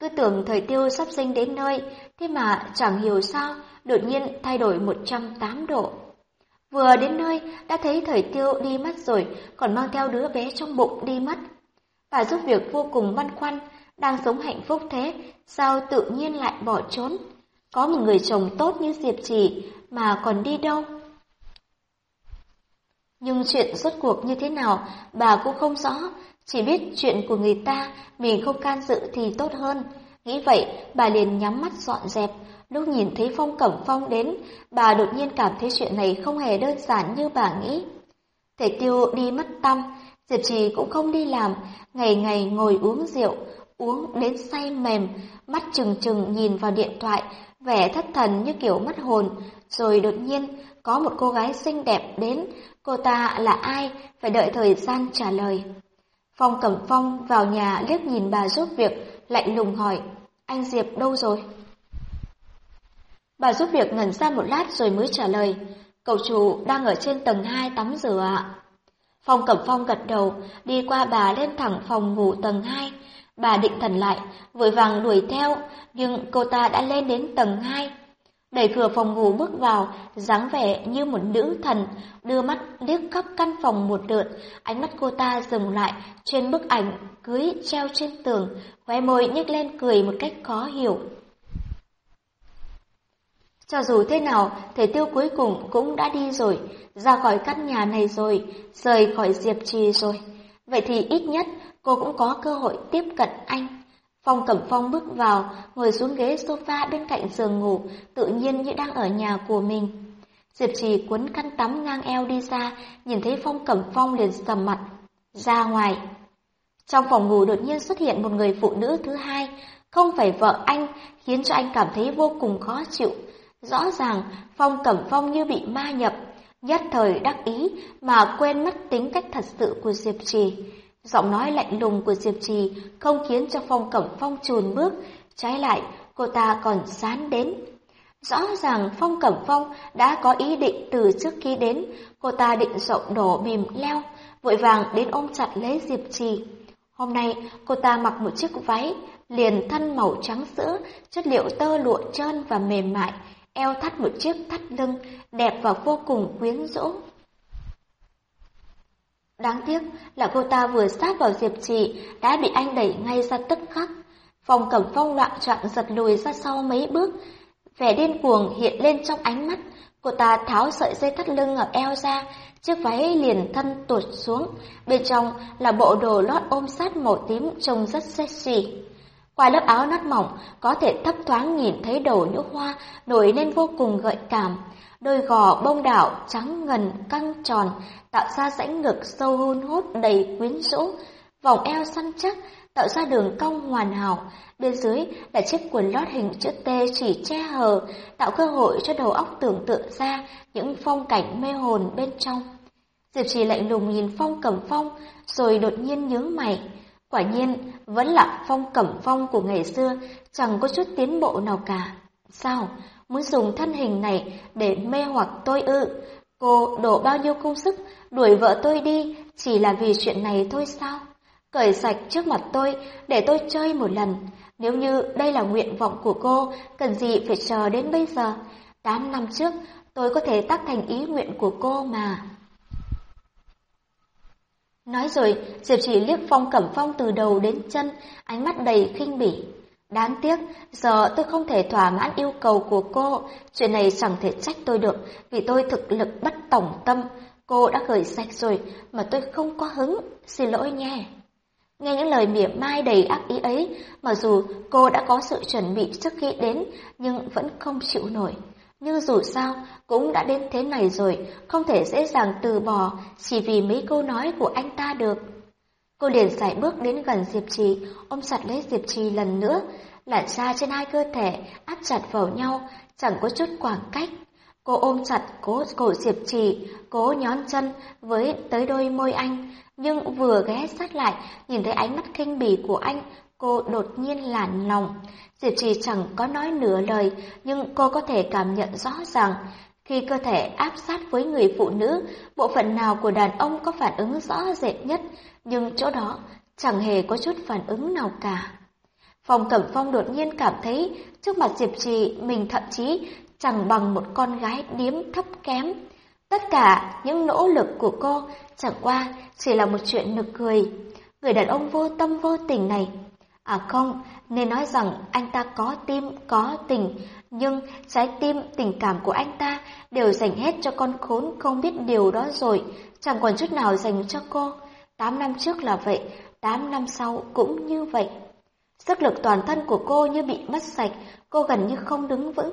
Cứ tưởng thời tiêu sắp sinh đến nơi, thế mà chẳng hiểu sao đột nhiên thay đổi 108 độ. Vừa đến nơi đã thấy thời tiêu đi mất rồi, còn mang theo đứa bé trong bụng đi mất. Bà giúp việc vô cùng băn khoăn, đang sống hạnh phúc thế, sao tự nhiên lại bỏ trốn? Có một người chồng tốt như Diệp Trì mà còn đi đâu? Nhưng chuyện rốt cuộc như thế nào bà cũng không rõ, chỉ biết chuyện của người ta mình không can dự thì tốt hơn. Nghĩ vậy, bà liền nhắm mắt dọn dẹp. Lúc nhìn thấy Phong Cẩm Phong đến, bà đột nhiên cảm thấy chuyện này không hề đơn giản như bà nghĩ. Thể tiêu đi mất tâm, Diệp Trì cũng không đi làm, ngày ngày ngồi uống rượu, uống đến say mềm, mắt trừng trừng nhìn vào điện thoại, vẻ thất thần như kiểu mất hồn, rồi đột nhiên có một cô gái xinh đẹp đến, cô ta là ai, phải đợi thời gian trả lời. Phong Cẩm Phong vào nhà liếc nhìn bà giúp việc, lạnh lùng hỏi, anh Diệp đâu rồi? Bà giúp việc ngẩn ra một lát rồi mới trả lời, cậu chủ đang ở trên tầng 2 tắm rửa ạ. Phong Cẩm Phong gật đầu, đi qua bà lên thẳng phòng ngủ tầng 2. Bà định thần lại, vội vàng đuổi theo, nhưng cô ta đã lên đến tầng 2. Đẩy cửa phòng ngủ bước vào, dáng vẻ như một nữ thần, đưa mắt liếc khắp căn phòng một lượt, ánh mắt cô ta dừng lại trên bức ảnh cưới treo trên tường, khóe môi nhếch lên cười một cách khó hiểu. Cho dù thế nào, thể tiêu cuối cùng cũng đã đi rồi, ra khỏi căn nhà này rồi, rời khỏi Diệp Trì rồi. Vậy thì ít nhất cô cũng có cơ hội tiếp cận anh. Phong Cẩm Phong bước vào, ngồi xuống ghế sofa bên cạnh giường ngủ, tự nhiên như đang ở nhà của mình. Diệp Trì cuốn khăn tắm ngang eo đi ra, nhìn thấy Phong Cẩm Phong liền sầm mặt. Ra ngoài. Trong phòng ngủ đột nhiên xuất hiện một người phụ nữ thứ hai, không phải vợ anh, khiến cho anh cảm thấy vô cùng khó chịu. Rõ ràng, Phong Cẩm Phong như bị ma nhập, nhất thời đắc ý mà quên mất tính cách thật sự của Diệp Trì. Giọng nói lạnh lùng của Diệp Trì không khiến cho Phong Cẩm Phong chùn bước, trái lại cô ta còn sán đến. Rõ ràng Phong Cẩm Phong đã có ý định từ trước khi đến, cô ta định rộng đổ bìm leo, vội vàng đến ôm chặt lấy Diệp Trì. Hôm nay cô ta mặc một chiếc váy, liền thân màu trắng sữa, chất liệu tơ lụa trơn và mềm mại, eo thắt một chiếc thắt lưng, đẹp và vô cùng quyến rũ. Đáng tiếc là cô ta vừa sát vào Diệp Trì đã bị anh đẩy ngay ra tức khắc. Phòng cẩm phong loạn trọng giật lùi ra sau mấy bước. Vẻ điên cuồng hiện lên trong ánh mắt. Cô ta tháo sợi dây thắt lưng ở eo ra, chiếc váy liền thân tuột xuống. Bên trong là bộ đồ lót ôm sát màu tím trông rất sexy. Qua lớp áo nát mỏng, có thể thấp thoáng nhìn thấy đầu nhũ hoa nổi lên vô cùng gợi cảm. Đôi gò bông đảo trắng ngần căng tròn, tạo ra rãnh ngực sâu hun hút đầy quyến rũ, vòng eo săn chắc, tạo ra đường cong hoàn hảo. Bên dưới là chiếc quần lót hình chữ T chỉ che hờ, tạo cơ hội cho đầu óc tưởng tượng ra những phong cảnh mê hồn bên trong. Diệp trì lạnh lùng nhìn phong cẩm phong, rồi đột nhiên nhướng mày. Quả nhiên, vẫn là phong cẩm phong của ngày xưa, chẳng có chút tiến bộ nào cả. Sao? Muốn dùng thân hình này để mê hoặc tôi ư? Cô đổ bao nhiêu công sức đuổi vợ tôi đi chỉ là vì chuyện này thôi sao? Cởi sạch trước mặt tôi để tôi chơi một lần. Nếu như đây là nguyện vọng của cô, cần gì phải chờ đến bây giờ? Tám năm trước, tôi có thể tác thành ý nguyện của cô mà. Nói rồi, Diệp chỉ liếc Phong Cẩm Phong từ đầu đến chân, ánh mắt đầy khinh bỉ. Đáng tiếc, giờ tôi không thể thỏa mãn yêu cầu của cô, chuyện này chẳng thể trách tôi được, vì tôi thực lực bất tổng tâm. Cô đã gửi sạch rồi, mà tôi không có hứng, xin lỗi nha. Nghe những lời mỉa mai đầy ác ý ấy, mặc dù cô đã có sự chuẩn bị trước khi đến, nhưng vẫn không chịu nổi. Nhưng dù sao, cũng đã đến thế này rồi, không thể dễ dàng từ bỏ chỉ vì mấy câu nói của anh ta được. Cô liền sải bước đến gần Diệp Trì, ôm chặt lấy Diệp Trì lần nữa, làn da trên hai cơ thể áp chặt vào nhau, chẳng có chút khoảng cách. Cô ôm chặt cố cổ Diệp Trì, cố nhón chân với tới đôi môi anh, nhưng vừa ghé sát lại, nhìn thấy ánh mắt kinh bỉ của anh, cô đột nhiên lản lòng. Diệp Trì chẳng có nói nửa lời, nhưng cô có thể cảm nhận rõ ràng, khi cơ thể áp sát với người phụ nữ, bộ phận nào của đàn ông có phản ứng rõ rệt nhất, nhưng chỗ đó chẳng hề có chút phản ứng nào cả. phòng Cẩm Phong đột nhiên cảm thấy trước mặt Diệp Trì mình thậm chí chẳng bằng một con gái điếm thấp kém. Tất cả những nỗ lực của cô chẳng qua chỉ là một chuyện nực cười. Người đàn ông vô tâm vô tình này. À không, nên nói rằng anh ta có tim, có tình, nhưng trái tim, tình cảm của anh ta đều dành hết cho con khốn không biết điều đó rồi, chẳng còn chút nào dành cho cô. Tám năm trước là vậy, tám năm sau cũng như vậy. Sức lực toàn thân của cô như bị mất sạch, cô gần như không đứng vững.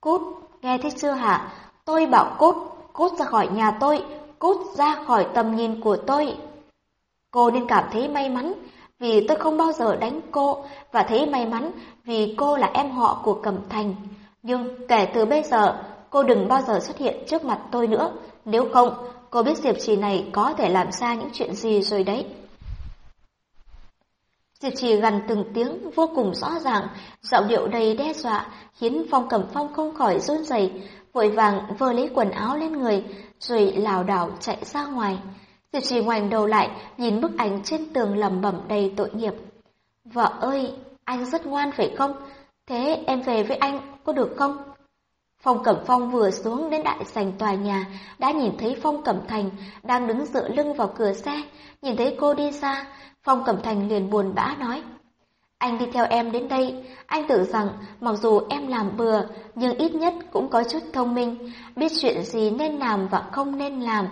Cút, nghe thấy chưa hả? Tôi bảo cút, cút ra khỏi nhà tôi, cút ra khỏi tầm nhìn của tôi. Cô nên cảm thấy may mắn vì tôi không bao giờ đánh cô và thấy may mắn vì cô là em họ của Cẩm Thành. Nhưng kể từ bây giờ, cô đừng bao giờ xuất hiện trước mặt tôi nữa, nếu không, cô biết Diệp Trì này có thể làm ra những chuyện gì rồi đấy. Diệp Trì gần từng tiếng vô cùng rõ ràng, giọng điệu đầy đe dọa, khiến Phong Cẩm Phong không khỏi run rẩy, vội vàng vơ lấy quần áo lên người, rồi lảo đảo chạy ra ngoài. Diệp Trì ngoảnh đầu lại, nhìn bức ảnh trên tường lẩm bẩm đầy tội nghiệp. Vợ ơi, anh rất ngoan phải không? Thế em về với anh, có được không? Phong Cẩm Phong vừa xuống đến đại sảnh tòa nhà, đã nhìn thấy Phong Cẩm Thành đang đứng dựa lưng vào cửa xe, nhìn thấy cô đi xa, Phong Cẩm Thành liền buồn bã nói. Anh đi theo em đến đây, anh tưởng rằng mặc dù em làm bừa, nhưng ít nhất cũng có chút thông minh, biết chuyện gì nên làm và không nên làm.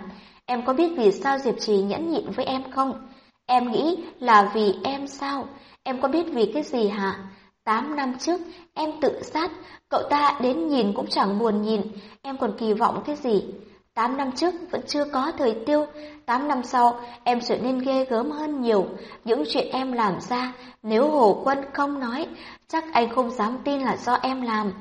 Em có biết vì sao Diệp Trì nhẫn nhịn với em không? Em nghĩ là vì em sao? Em có biết vì cái gì hả? Tám năm trước, em tự sát, cậu ta đến nhìn cũng chẳng buồn nhìn, em còn kỳ vọng cái gì? Tám năm trước vẫn chưa có thời tiêu, tám năm sau em trở nên ghê gớm hơn nhiều. Những chuyện em làm ra, nếu Hồ Quân không nói, chắc anh không dám tin là do em làm.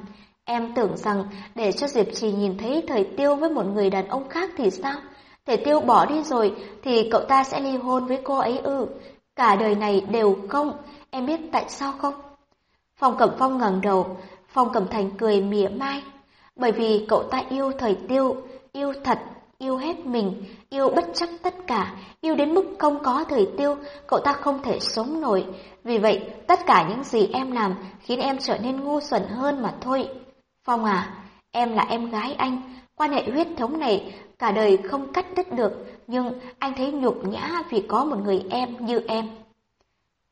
Em tưởng rằng để cho Diệp Trì nhìn thấy thời tiêu với một người đàn ông khác thì sao? Thể tiêu bỏ đi rồi thì cậu ta sẽ ly hôn với cô ấy ư. Cả đời này đều không, em biết tại sao không? Phong Cẩm Phong ngẩng đầu, Phong Cẩm Thành cười mỉa mai. Bởi vì cậu ta yêu thời tiêu, yêu thật, yêu hết mình, yêu bất chấp tất cả, yêu đến mức không có thời tiêu, cậu ta không thể sống nổi. Vì vậy, tất cả những gì em làm khiến em trở nên ngu xuẩn hơn mà thôi. Phong à, em là em gái anh, quan hệ huyết thống này cả đời không cắt đứt được, nhưng anh thấy nhục nhã vì có một người em như em.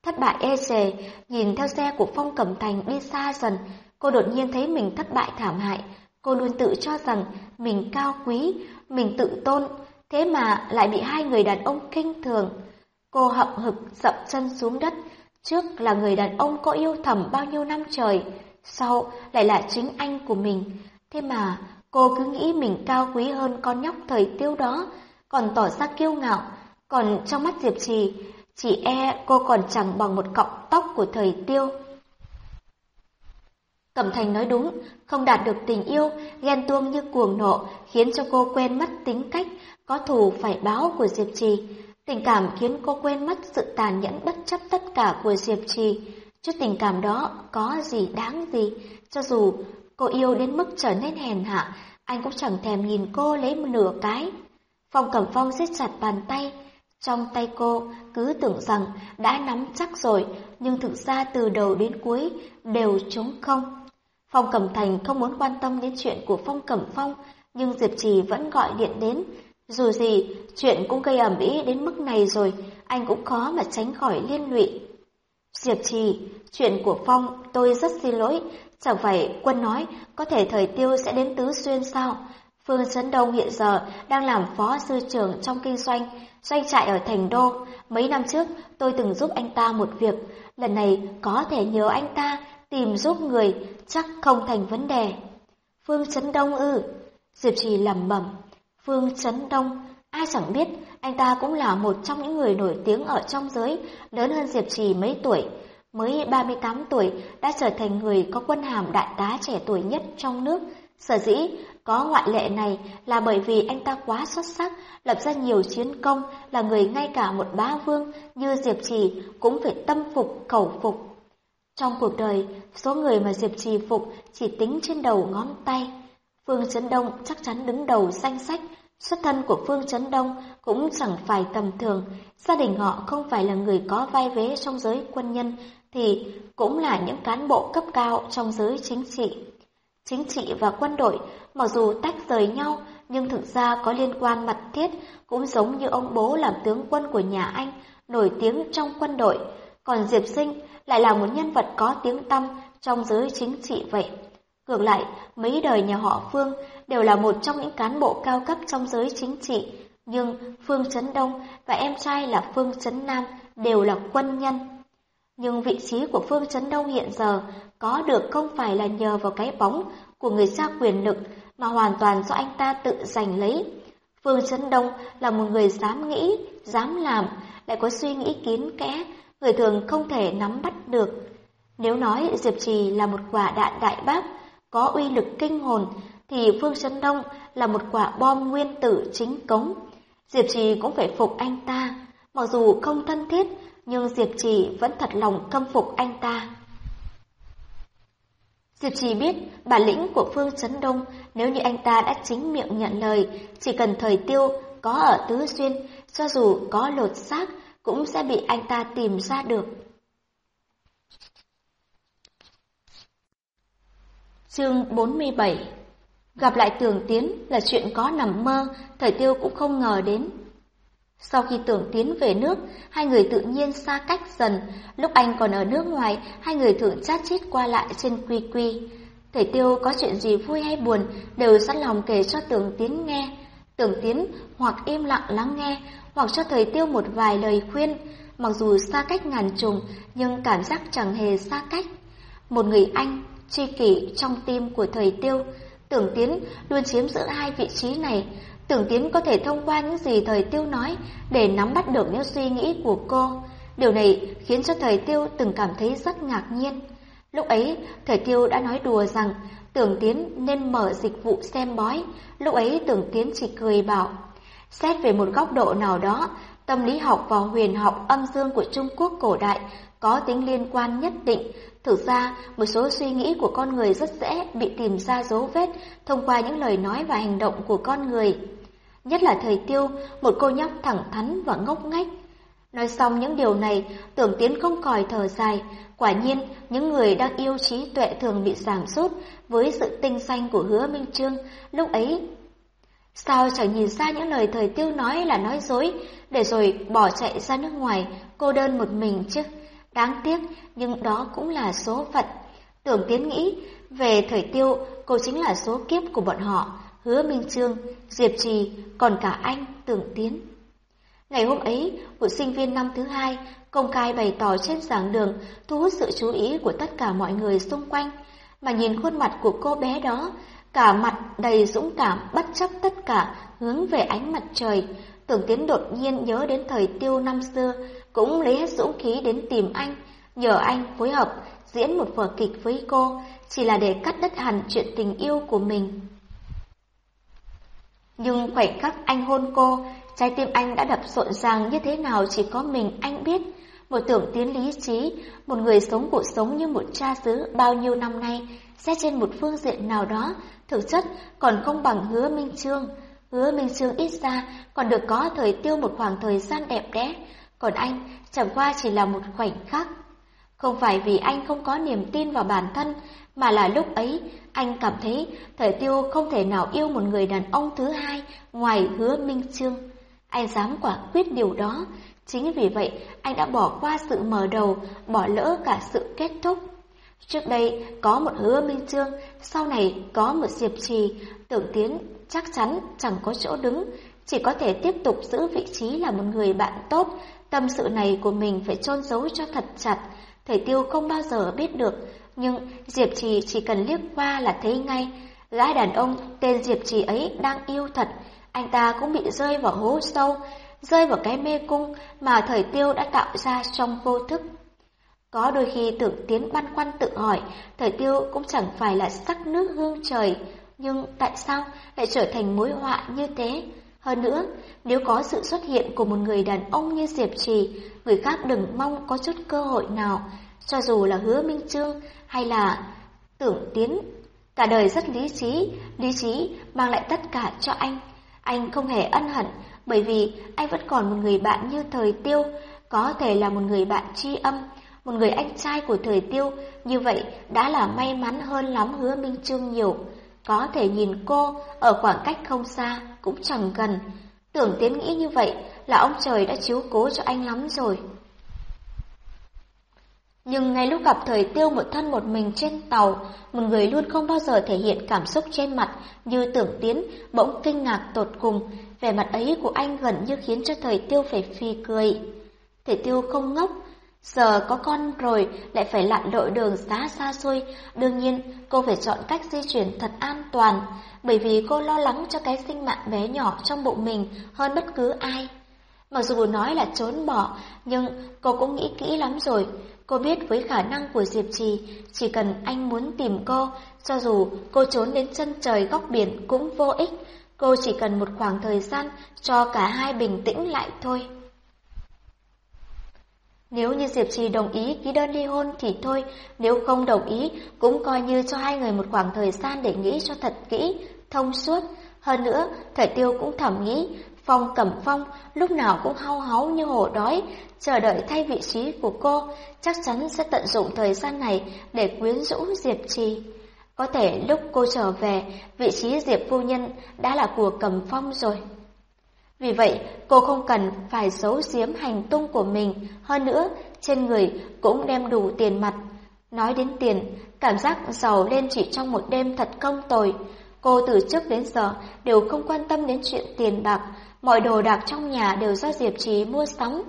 Thất bại e xề, nhìn theo xe của Phong Cẩm Thành đi xa dần, cô đột nhiên thấy mình thất bại thảm hại. Cô luôn tự cho rằng mình cao quý, mình tự tôn, thế mà lại bị hai người đàn ông kinh thường. Cô hậm hực dậm chân xuống đất, trước là người đàn ông có yêu thầm bao nhiêu năm trời, sau lại là chính anh của mình. Thế mà cô cứ nghĩ mình cao quý hơn con nhóc thời tiêu đó, còn tỏ ra kiêu ngạo, còn trong mắt Diệp Trì, chỉ e cô còn chẳng bằng một cọng tóc của thời tiêu. Cẩm Thành nói đúng, không đạt được tình yêu, ghen tuông như cuồng nộ, khiến cho cô quên mất tính cách, có thù phải báo của Diệp Trì. Tình cảm khiến cô quên mất sự tàn nhẫn bất chấp tất cả của Diệp Trì. Chút tình cảm đó có gì đáng gì, cho dù cô yêu đến mức trở nên hèn hạ, anh cũng chẳng thèm nhìn cô lấy một nửa cái. Phong Cẩm Phong siết chặt bàn tay, trong tay cô cứ tưởng rằng đã nắm chắc rồi, nhưng thực ra từ đầu đến cuối đều trống không. Phong Cẩm Thành không muốn quan tâm đến chuyện của Phong Cẩm Phong, nhưng Diệp Trì vẫn gọi điện đến. Dù gì, chuyện cũng gây ẩm ý đến mức này rồi, anh cũng khó mà tránh khỏi liên lụy. Diệp Trì, chuyện của Phong tôi rất xin lỗi, chẳng phải quân nói có thể thời tiêu sẽ đến Tứ Xuyên sao? Phương Trấn Đông hiện giờ đang làm phó sư trưởng trong kinh doanh, doanh trại ở Thành Đô. Mấy năm trước tôi từng giúp anh ta một việc, lần này có thể nhờ anh ta tìm giúp người, chắc không thành vấn đề. Phương Trấn Đông ư? Diệp Trì lẩm bẩm. Phương Trấn Đông, ai chẳng biết, anh ta cũng là một trong những người nổi tiếng ở trong giới, lớn hơn Diệp Trì mấy tuổi. Mới 38 tuổi đã trở thành người có quân hàm đại tá trẻ tuổi nhất trong nước. Sở dĩ có ngoại lệ này là bởi vì anh ta quá xuất sắc, lập ra nhiều chiến công, là người ngay cả một bá vương như Diệp Trì cũng phải tâm phục, khẩu phục. Trong cuộc đời, số người mà Diệp Trì phục chỉ tính trên đầu ngón tay. Phương Trấn Đông chắc chắn đứng đầu danh sách, xuất thân của Phương Trấn Đông cũng chẳng phải tầm thường, gia đình họ không phải là người có vai vế trong giới quân nhân, thì cũng là những cán bộ cấp cao trong giới chính trị. Chính trị và quân đội mặc dù tách rời nhau nhưng thực ra có liên quan mật thiết cũng giống như ông bố làm tướng quân của nhà Anh nổi tiếng trong quân đội, còn Diệp Sinh lại là một nhân vật có tiếng tăm trong giới chính trị vậy. Ngược lại, mấy đời nhà họ Phương đều là một trong những cán bộ cao cấp trong giới chính trị, nhưng Phương Trấn Đông và em trai là Phương Trấn Nam đều là quân nhân. Nhưng vị trí của Phương Trấn Đông hiện giờ có được không phải là nhờ vào cái bóng của người xa quyền lực mà hoàn toàn do anh ta tự giành lấy. Phương Trấn Đông là một người dám nghĩ, dám làm, lại có suy nghĩ kín kẽ, người thường không thể nắm bắt được. Nếu nói Diệp Trì là một quả đạn đại bác, có uy lực kinh hồn, thì Phương Trấn Đông là một quả bom nguyên tử chính cống. Diệp Trì cũng phải phục anh ta, mặc dù không thân thiết, nhưng Diệp Trì vẫn thật lòng khâm phục anh ta. Diệp Trì biết bản lĩnh của Phương Trấn Đông nếu như anh ta đã chính miệng nhận lời, chỉ cần thời tiêu có ở Tứ Xuyên, cho dù có lột xác cũng sẽ bị anh ta tìm ra được. Chương 47 Gặp lại tường tiến là chuyện có nằm mơ, thời tiêu cũng không ngờ đến. Sau khi tưởng tiến về nước, hai người tự nhiên xa cách dần. Lúc anh còn ở nước ngoài, hai người thường chat chít qua lại trên quy quy. Thầy Tiêu có chuyện gì vui hay buồn đều sẵn lòng kể cho tưởng tiến nghe. Tưởng tiến hoặc im lặng lắng nghe, hoặc cho thầy Tiêu một vài lời khuyên. Mặc dù xa cách ngàn trùng, nhưng cảm giác chẳng hề xa cách. Một người anh, tri kỷ trong tim của thầy Tiêu, tưởng tiến luôn chiếm giữ hai vị trí này. Tưởng Tiến có thể thông qua những gì thời tiêu nói để nắm bắt được những suy nghĩ của cô. Điều này khiến cho thời tiêu từng cảm thấy rất ngạc nhiên. Lúc ấy, thời tiêu đã nói đùa rằng tưởng Tiến nên mở dịch vụ xem bói. Lúc ấy tưởng Tiến chỉ cười bảo, xét về một góc độ nào đó, tâm lý học và huyền học âm dương của Trung Quốc cổ đại có tính liên quan nhất định. Thực ra, một số suy nghĩ của con người rất dễ bị tìm ra dấu vết thông qua những lời nói và hành động của con người. Nhất là thời tiêu, một cô nhóc thẳng thắn và ngốc nghếch. Nói xong những điều này, tưởng tiến không còi thở dài. Quả nhiên, những người đang yêu trí tuệ thường bị giảm sút với sự tinh xanh của hứa Minh Trương lúc ấy. Sao chẳng nhìn ra những lời thời tiêu nói là nói dối, để rồi bỏ chạy ra nước ngoài, cô đơn một mình chứ? Đáng tiếc, nhưng đó cũng là số phận. Tưởng tiến nghĩ, về thời tiêu, cô chính là số kiếp của bọn họ, hứa Minh Trương, Diệp Trì, còn cả anh, Tưởng Tiến. Ngày hôm ấy, một sinh viên năm thứ hai công khai bày tỏ trên giảng đường thu hút sự chú ý của tất cả mọi người xung quanh, mà nhìn khuôn mặt của cô bé đó, cả mặt đầy dũng cảm bất chấp tất cả hướng về ánh mặt trời. Tưởng Tiến đột nhiên nhớ đến thời tiêu năm xưa, cũng lấy hết dũng khí đến tìm anh, nhờ anh phối hợp diễn một vở kịch với cô, chỉ là để cắt đứt hẳn chuyện tình yêu của mình. Nhưng khoảnh khắc anh hôn cô, trái tim anh đã đập rộn ràng như thế nào chỉ có mình anh biết. Một tưởng tiến lý trí, một người sống cuộc sống như một cha xứ bao nhiêu năm nay, xét trên một phương diện nào đó, thực chất còn không bằng hứa Minh Trương. Hứa Minh Trương ít ra còn được có thời tiêu một khoảng thời gian đẹp đẽ, còn anh chẳng qua chỉ là một khoảnh khắc. Không phải vì anh không có niềm tin vào bản thân, mà là lúc ấy anh cảm thấy thời tiêu không thể nào yêu một người đàn ông thứ hai ngoài hứa Minh Trương. Anh dám quả quyết điều đó, chính vì vậy anh đã bỏ qua sự mở đầu, bỏ lỡ cả sự kết thúc. Trước đây có một hứa Minh Trương, sau này có một Diệp Trì, tưởng tiến chắc chắn chẳng có chỗ đứng, chỉ có thể tiếp tục giữ vị trí là một người bạn tốt, tâm sự này của mình phải chôn giấu cho thật chặt, thầy tiêu không bao giờ biết được, nhưng Diệp Trì chỉ cần liếc qua là thấy ngay, gái đàn ông tên Diệp Trì ấy đang yêu thật, anh ta cũng bị rơi vào hố sâu, rơi vào cái mê cung mà thời tiêu đã tạo ra trong vô thức. Có đôi khi tưởng tiến băn khoăn tự hỏi, thời tiêu cũng chẳng phải là sắc nước hương trời, nhưng tại sao lại trở thành mối họa như thế? Hơn nữa, nếu có sự xuất hiện của một người đàn ông như Diệp Trì, người khác đừng mong có chút cơ hội nào, cho dù là hứa Minh Trương hay là tưởng tiến. Cả đời rất lý trí, lý trí mang lại tất cả cho anh. Anh không hề ân hận bởi vì anh vẫn còn một người bạn như thời tiêu, có thể là một người bạn tri âm, một người anh trai của thời tiêu, như vậy đã là may mắn hơn lắm hứa Minh Trương nhiều. Có thể nhìn cô ở khoảng cách không xa, cũng chẳng gần. Tưởng tiến nghĩ như vậy là ông trời đã chiếu cố cho anh lắm rồi. Nhưng ngay lúc gặp thời tiêu một thân một mình trên tàu, một người luôn không bao giờ thể hiện cảm xúc trên mặt như tưởng tiến, bỗng kinh ngạc tột cùng. Vẻ mặt ấy của anh gần như khiến cho thời tiêu phải phi cười. Thời tiêu không ngốc, giờ có con rồi lại phải lặn lội đường xá xa xôi. Đương nhiên cô phải chọn cách di chuyển thật an toàn, bởi vì cô lo lắng cho cái sinh mạng bé nhỏ trong bụng mình hơn bất cứ ai. Mặc dù nói là trốn bỏ, nhưng cô cũng nghĩ kỹ lắm rồi. Cô biết với khả năng của Diệp Trì, chỉ cần anh muốn tìm cô, cho dù cô trốn đến chân trời góc biển cũng vô ích. Cô chỉ cần một khoảng thời gian cho cả hai bình tĩnh lại thôi. Nếu như Diệp Trì đồng ý ký đơn ly hôn thì thôi, nếu không đồng ý cũng coi như cho hai người một khoảng thời gian để nghĩ cho thật kỹ, thông suốt. Hơn nữa, Thời Tiêu cũng thầm nghĩ, Phong Cẩm Phong lúc nào cũng hao háu như hổ đói, chờ đợi thay vị trí của cô, chắc chắn sẽ tận dụng thời gian này để quyến rũ Diệp Trì. Có thể lúc cô trở về, vị trí Diệp phu nhân đã là của Cẩm Phong rồi. Vì vậy, cô không cần phải giấu giếm hành tung của mình, hơn nữa, trên người cũng đem đủ tiền mặt. Nói đến tiền, cảm giác giàu lên chỉ trong một đêm thật công tồi. Cô từ trước đến giờ đều không quan tâm đến chuyện tiền bạc, mọi đồ đạc trong nhà đều do Diệp Trì mua sắm.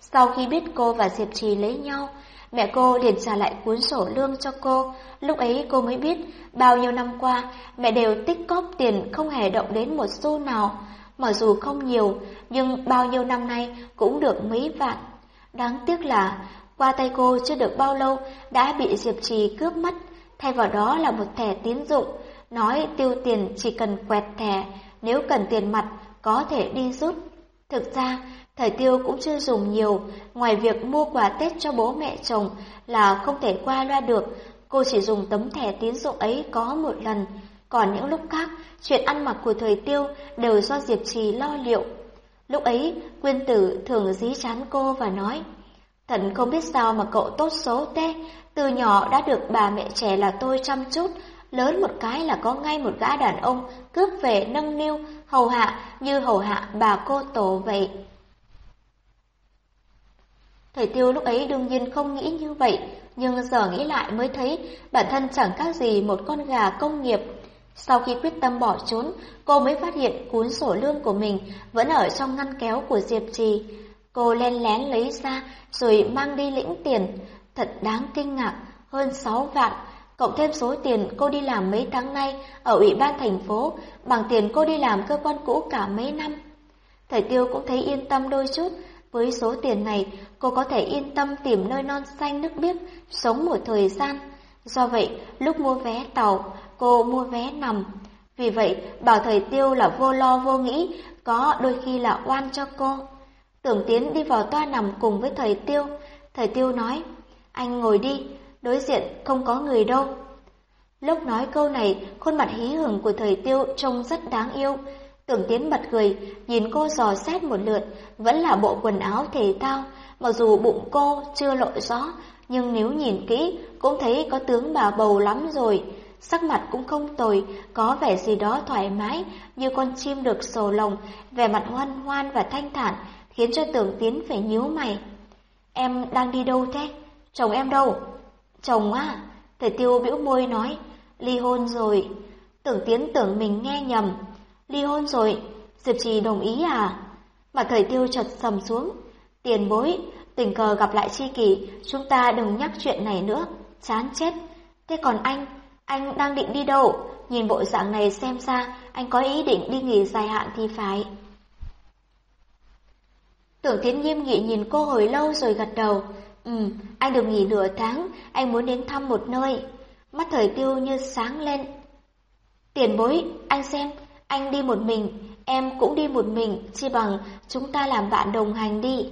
Sau khi biết cô và Diệp Trì lấy nhau, mẹ cô liền trả lại cuốn sổ lương cho cô. Lúc ấy cô mới biết, bao nhiêu năm qua, mẹ đều tích cóp tiền không hề động đến một xu nào. Mặc dù không nhiều, nhưng bao nhiêu năm nay cũng được mấy vạn. Đáng tiếc là, qua tay cô chưa được bao lâu đã bị Diệp Trì cướp mất, thay vào đó là một thẻ tín dụng, nói tiêu tiền chỉ cần quẹt thẻ, nếu cần tiền mặt có thể đi rút. Thực ra, thời tiêu cũng chưa dùng nhiều, ngoài việc mua quà Tết cho bố mẹ chồng là không thể qua loa được, cô chỉ dùng tấm thẻ tín dụng ấy có một lần. Còn những lúc khác, chuyện ăn mặc của thời tiêu đều do Diệp Trì lo liệu. Lúc ấy, Quyên Tử thường dí chán cô và nói, Thần không biết sao mà cậu tốt số thế, từ nhỏ đã được bà mẹ trẻ là tôi chăm chút, lớn một cái là có ngay một gã đàn ông cướp về nâng niu, hầu hạ như hầu hạ bà cô tổ vậy. Thầy Tiêu lúc ấy đương nhiên không nghĩ như vậy, nhưng giờ nghĩ lại mới thấy bản thân chẳng khác gì một con gà công nghiệp. Sau khi quyết tâm bỏ trốn, cô mới phát hiện cuốn sổ lương của mình vẫn ở trong ngăn kéo của Diệp Trì. Cô len lén lấy ra rồi mang đi lĩnh tiền, thật đáng kinh ngạc, hơn 6 vạn, cộng thêm số tiền cô đi làm mấy tháng nay ở ủy ban thành phố, bằng tiền cô đi làm cơ quan cũ cả mấy năm. Thầy Tiêu cũng thấy yên tâm đôi chút, với số tiền này cô có thể yên tâm tìm nơi non xanh nước biếc, sống một thời gian. Do vậy, lúc mua vé tàu, cô mua vé nằm. Vì vậy, bảo thầy Tiêu là vô lo vô nghĩ, có đôi khi là oan cho cô. Tưởng Tiến đi vào toa nằm cùng với thầy Tiêu. Thầy Tiêu nói, anh ngồi đi, đối diện không có người đâu. Lúc nói câu này, khuôn mặt hí hửng của thầy Tiêu trông rất đáng yêu. Tưởng Tiến bật cười, nhìn cô dò xét một lượt, vẫn là bộ quần áo thể thao, mặc dù bụng cô chưa lộ rõ, nhưng nếu nhìn kỹ cũng thấy có tướng bà bầu lắm rồi. Sắc mặt cũng không tồi, có vẻ gì đó thoải mái, như con chim được sổ lồng, vẻ mặt hoan hoan và thanh thản, khiến cho tưởng Tiến phải nhíu mày. Em đang đi đâu thế? Chồng em đâu? Chồng á? Thầy Tiêu bĩu môi nói, ly hôn rồi. Tưởng Tiến tưởng mình nghe nhầm. Ly hôn rồi, Diệp Trì đồng ý à? Mà thầy Tiêu chợt sầm xuống. Tiền bối, tình cờ gặp lại chi kỷ, chúng ta đừng nhắc chuyện này nữa. Chán chết. Thế còn anh, anh đang định đi đâu? Nhìn bộ dạng này xem ra anh có ý định đi nghỉ dài hạn thì phải. Tưởng Tiến nghiêm nghị nhìn cô hồi lâu rồi gật đầu. Ừ, anh được nghỉ nửa tháng, anh muốn đến thăm một nơi. Mắt thời tiêu như sáng lên. Tiền bối, anh xem, anh đi một mình, em cũng đi một mình, chi bằng chúng ta làm bạn đồng hành đi.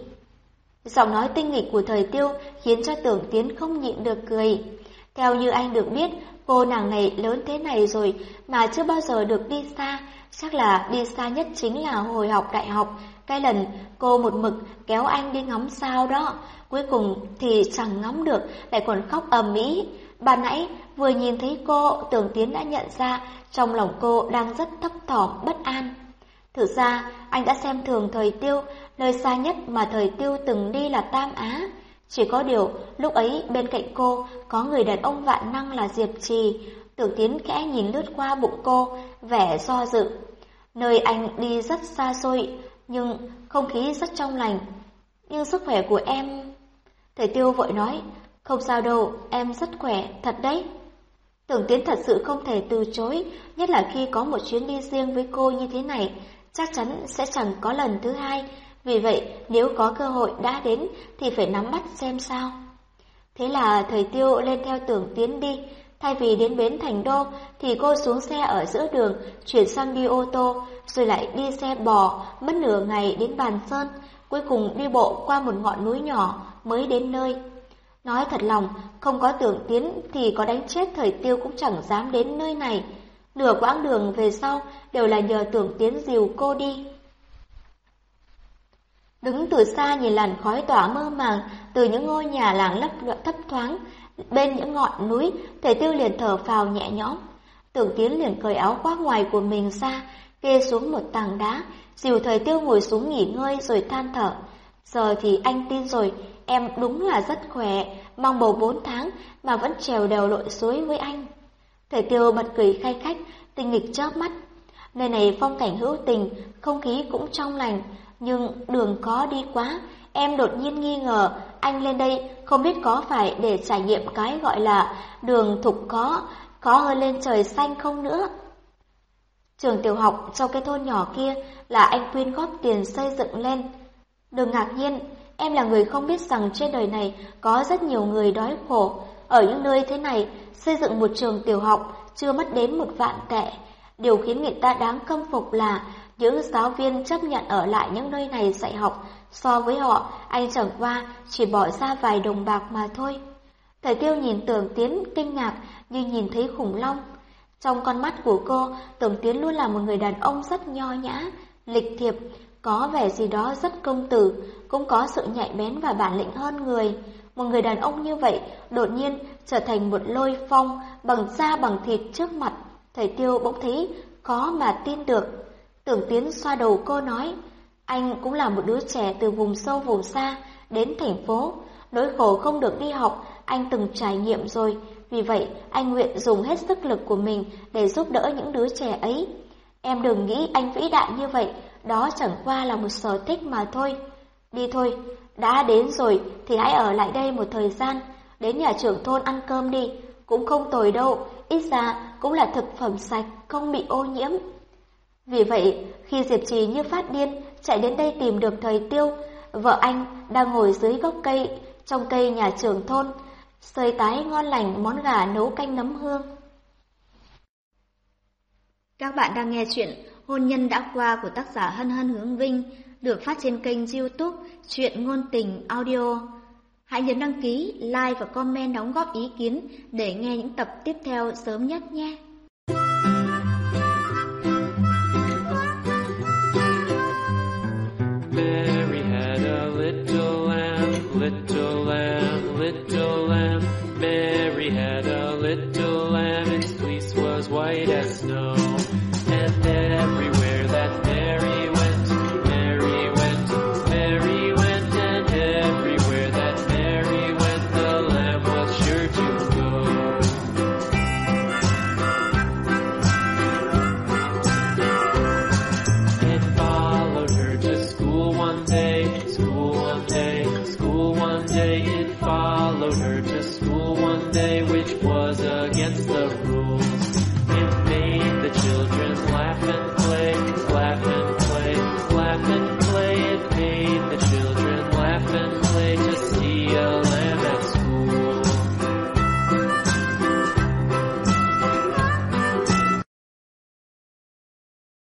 Giọng nói tinh nghịch của thời tiêu khiến cho tưởng tiến không nhịn được cười. Theo như anh được biết, Cô nàng này lớn thế này rồi mà chưa bao giờ được đi xa, chắc là đi xa nhất chính là hồi học đại học. Cái lần cô một mực kéo anh đi ngắm sao đó, cuối cùng thì chẳng ngắm được, lại còn khóc ầm ĩ. Bà nãy vừa nhìn thấy cô, Tưởng Tiến đã nhận ra trong lòng cô đang rất thấp thỏm bất an. Thực ra, anh đã xem thường thời tiêu, nơi xa nhất mà thời tiêu từng đi là Tam Á. Chỉ có điều, lúc ấy bên cạnh cô có người đàn ông vạn năng là Diệp Trì. Tưởng Tiến kẽ nhìn lướt qua bụng cô, vẻ do dự. Nơi anh đi rất xa xôi, nhưng không khí rất trong lành. Nhưng sức khỏe của em... Thầy Tiêu vội nói, không sao đâu, em rất khỏe, thật đấy. Tưởng Tiến thật sự không thể từ chối, nhất là khi có một chuyến đi riêng với cô như thế này, chắc chắn sẽ chẳng có lần thứ hai, vì vậy, nếu có cơ hội đã đến thì phải nắm bắt xem sao. Thế là thầy Tiêu lên theo tưởng tiến đi. Thay vì đến bến Thành Đô thì cô xuống xe ở giữa đường, chuyển sang đi ô tô, rồi lại đi xe bò, mất nửa ngày đến Bàn Sơn, cuối cùng đi bộ qua một ngọn núi nhỏ mới đến nơi. Nói thật lòng, không có tưởng tiến thì có đánh chết thời tiêu cũng chẳng dám đến nơi này. Nửa quãng đường về sau đều là nhờ tưởng tiến dìu cô đi. Đứng từ xa nhìn làn khói tỏa mơ màng từ những ngôi nhà làng lấp thấp thoáng bên những ngọn núi, Thầy Tiêu liền thở phào nhẹ nhõm. Tưởng Tiến liền cởi áo khoác ngoài của mình ra, kê xuống một tảng đá, dìu Thời Tiêu ngồi xuống nghỉ ngơi rồi than thở. Giờ thì anh tin rồi, em đúng là rất khỏe, mang bầu bốn tháng mà vẫn trèo đều lội suối với anh. Thầy Tiêu bật cười khai khách, tinh nghịch chớp mắt. Nơi này phong cảnh hữu tình, không khí cũng trong lành, nhưng đường có đi quá, em đột nhiên nghi ngờ anh lên đây không biết có phải để trải nghiệm cái gọi là đường thục có, có hơn lên trời xanh không nữa. Trường tiểu học trong cái thôn nhỏ kia là anh quyên góp tiền xây dựng lên. Đừng ngạc nhiên, em là người không biết rằng trên đời này có rất nhiều người đói khổ. Ở những nơi thế này, xây dựng một trường tiểu học chưa mất đến một vạn tệ. Điều khiến người ta đáng khâm phục là những giáo viên chấp nhận ở lại những nơi này dạy học, so với họ, anh chẳng qua chỉ bỏ ra vài đồng bạc mà thôi. Thầy tiêu nhìn tưởng tiến kinh ngạc như nhìn thấy khủng long. Trong con mắt của cô, tưởng tiến luôn là một người đàn ông rất nho nhã, lịch thiệp, có vẻ gì đó rất công tử, cũng có sự nhạy bén và bản lĩnh hơn người. Một người đàn ông như vậy đột nhiên trở thành một lôi phong bằng da bằng thịt trước mặt. Thầy tiêu bỗng thấy khó mà tin được. Tưởng Tiến xoa đầu cô nói, anh cũng là một đứa trẻ từ vùng sâu vùng xa đến thành phố. Nỗi khổ không được đi học, anh từng trải nghiệm rồi. Vì vậy, anh nguyện dùng hết sức lực của mình để giúp đỡ những đứa trẻ ấy. Em đừng nghĩ anh vĩ đại như vậy, đó chẳng qua là một sở thích mà thôi. Đi thôi, đã đến rồi thì hãy ở lại đây một thời gian, đến nhà trưởng thôn ăn cơm đi, cũng không tồi đâu, ít ra cũng là thực phẩm sạch, không bị ô nhiễm. Vì vậy, khi Diệp Trì như phát điên chạy đến đây tìm được thời tiêu, vợ anh đang ngồi dưới gốc cây, trong cây nhà trường thôn, sơi tái ngon lành món gà nấu canh nấm hương. Các bạn đang nghe chuyện Hôn nhân đã qua của tác giả Hân Hân Hướng Vinh được phát trên kênh youtube Chuyện Ngôn Tình Audio. Hãy nhấn đăng ký, like và comment đóng góp ý kiến để nghe những tập tiếp theo sớm nhất nhé.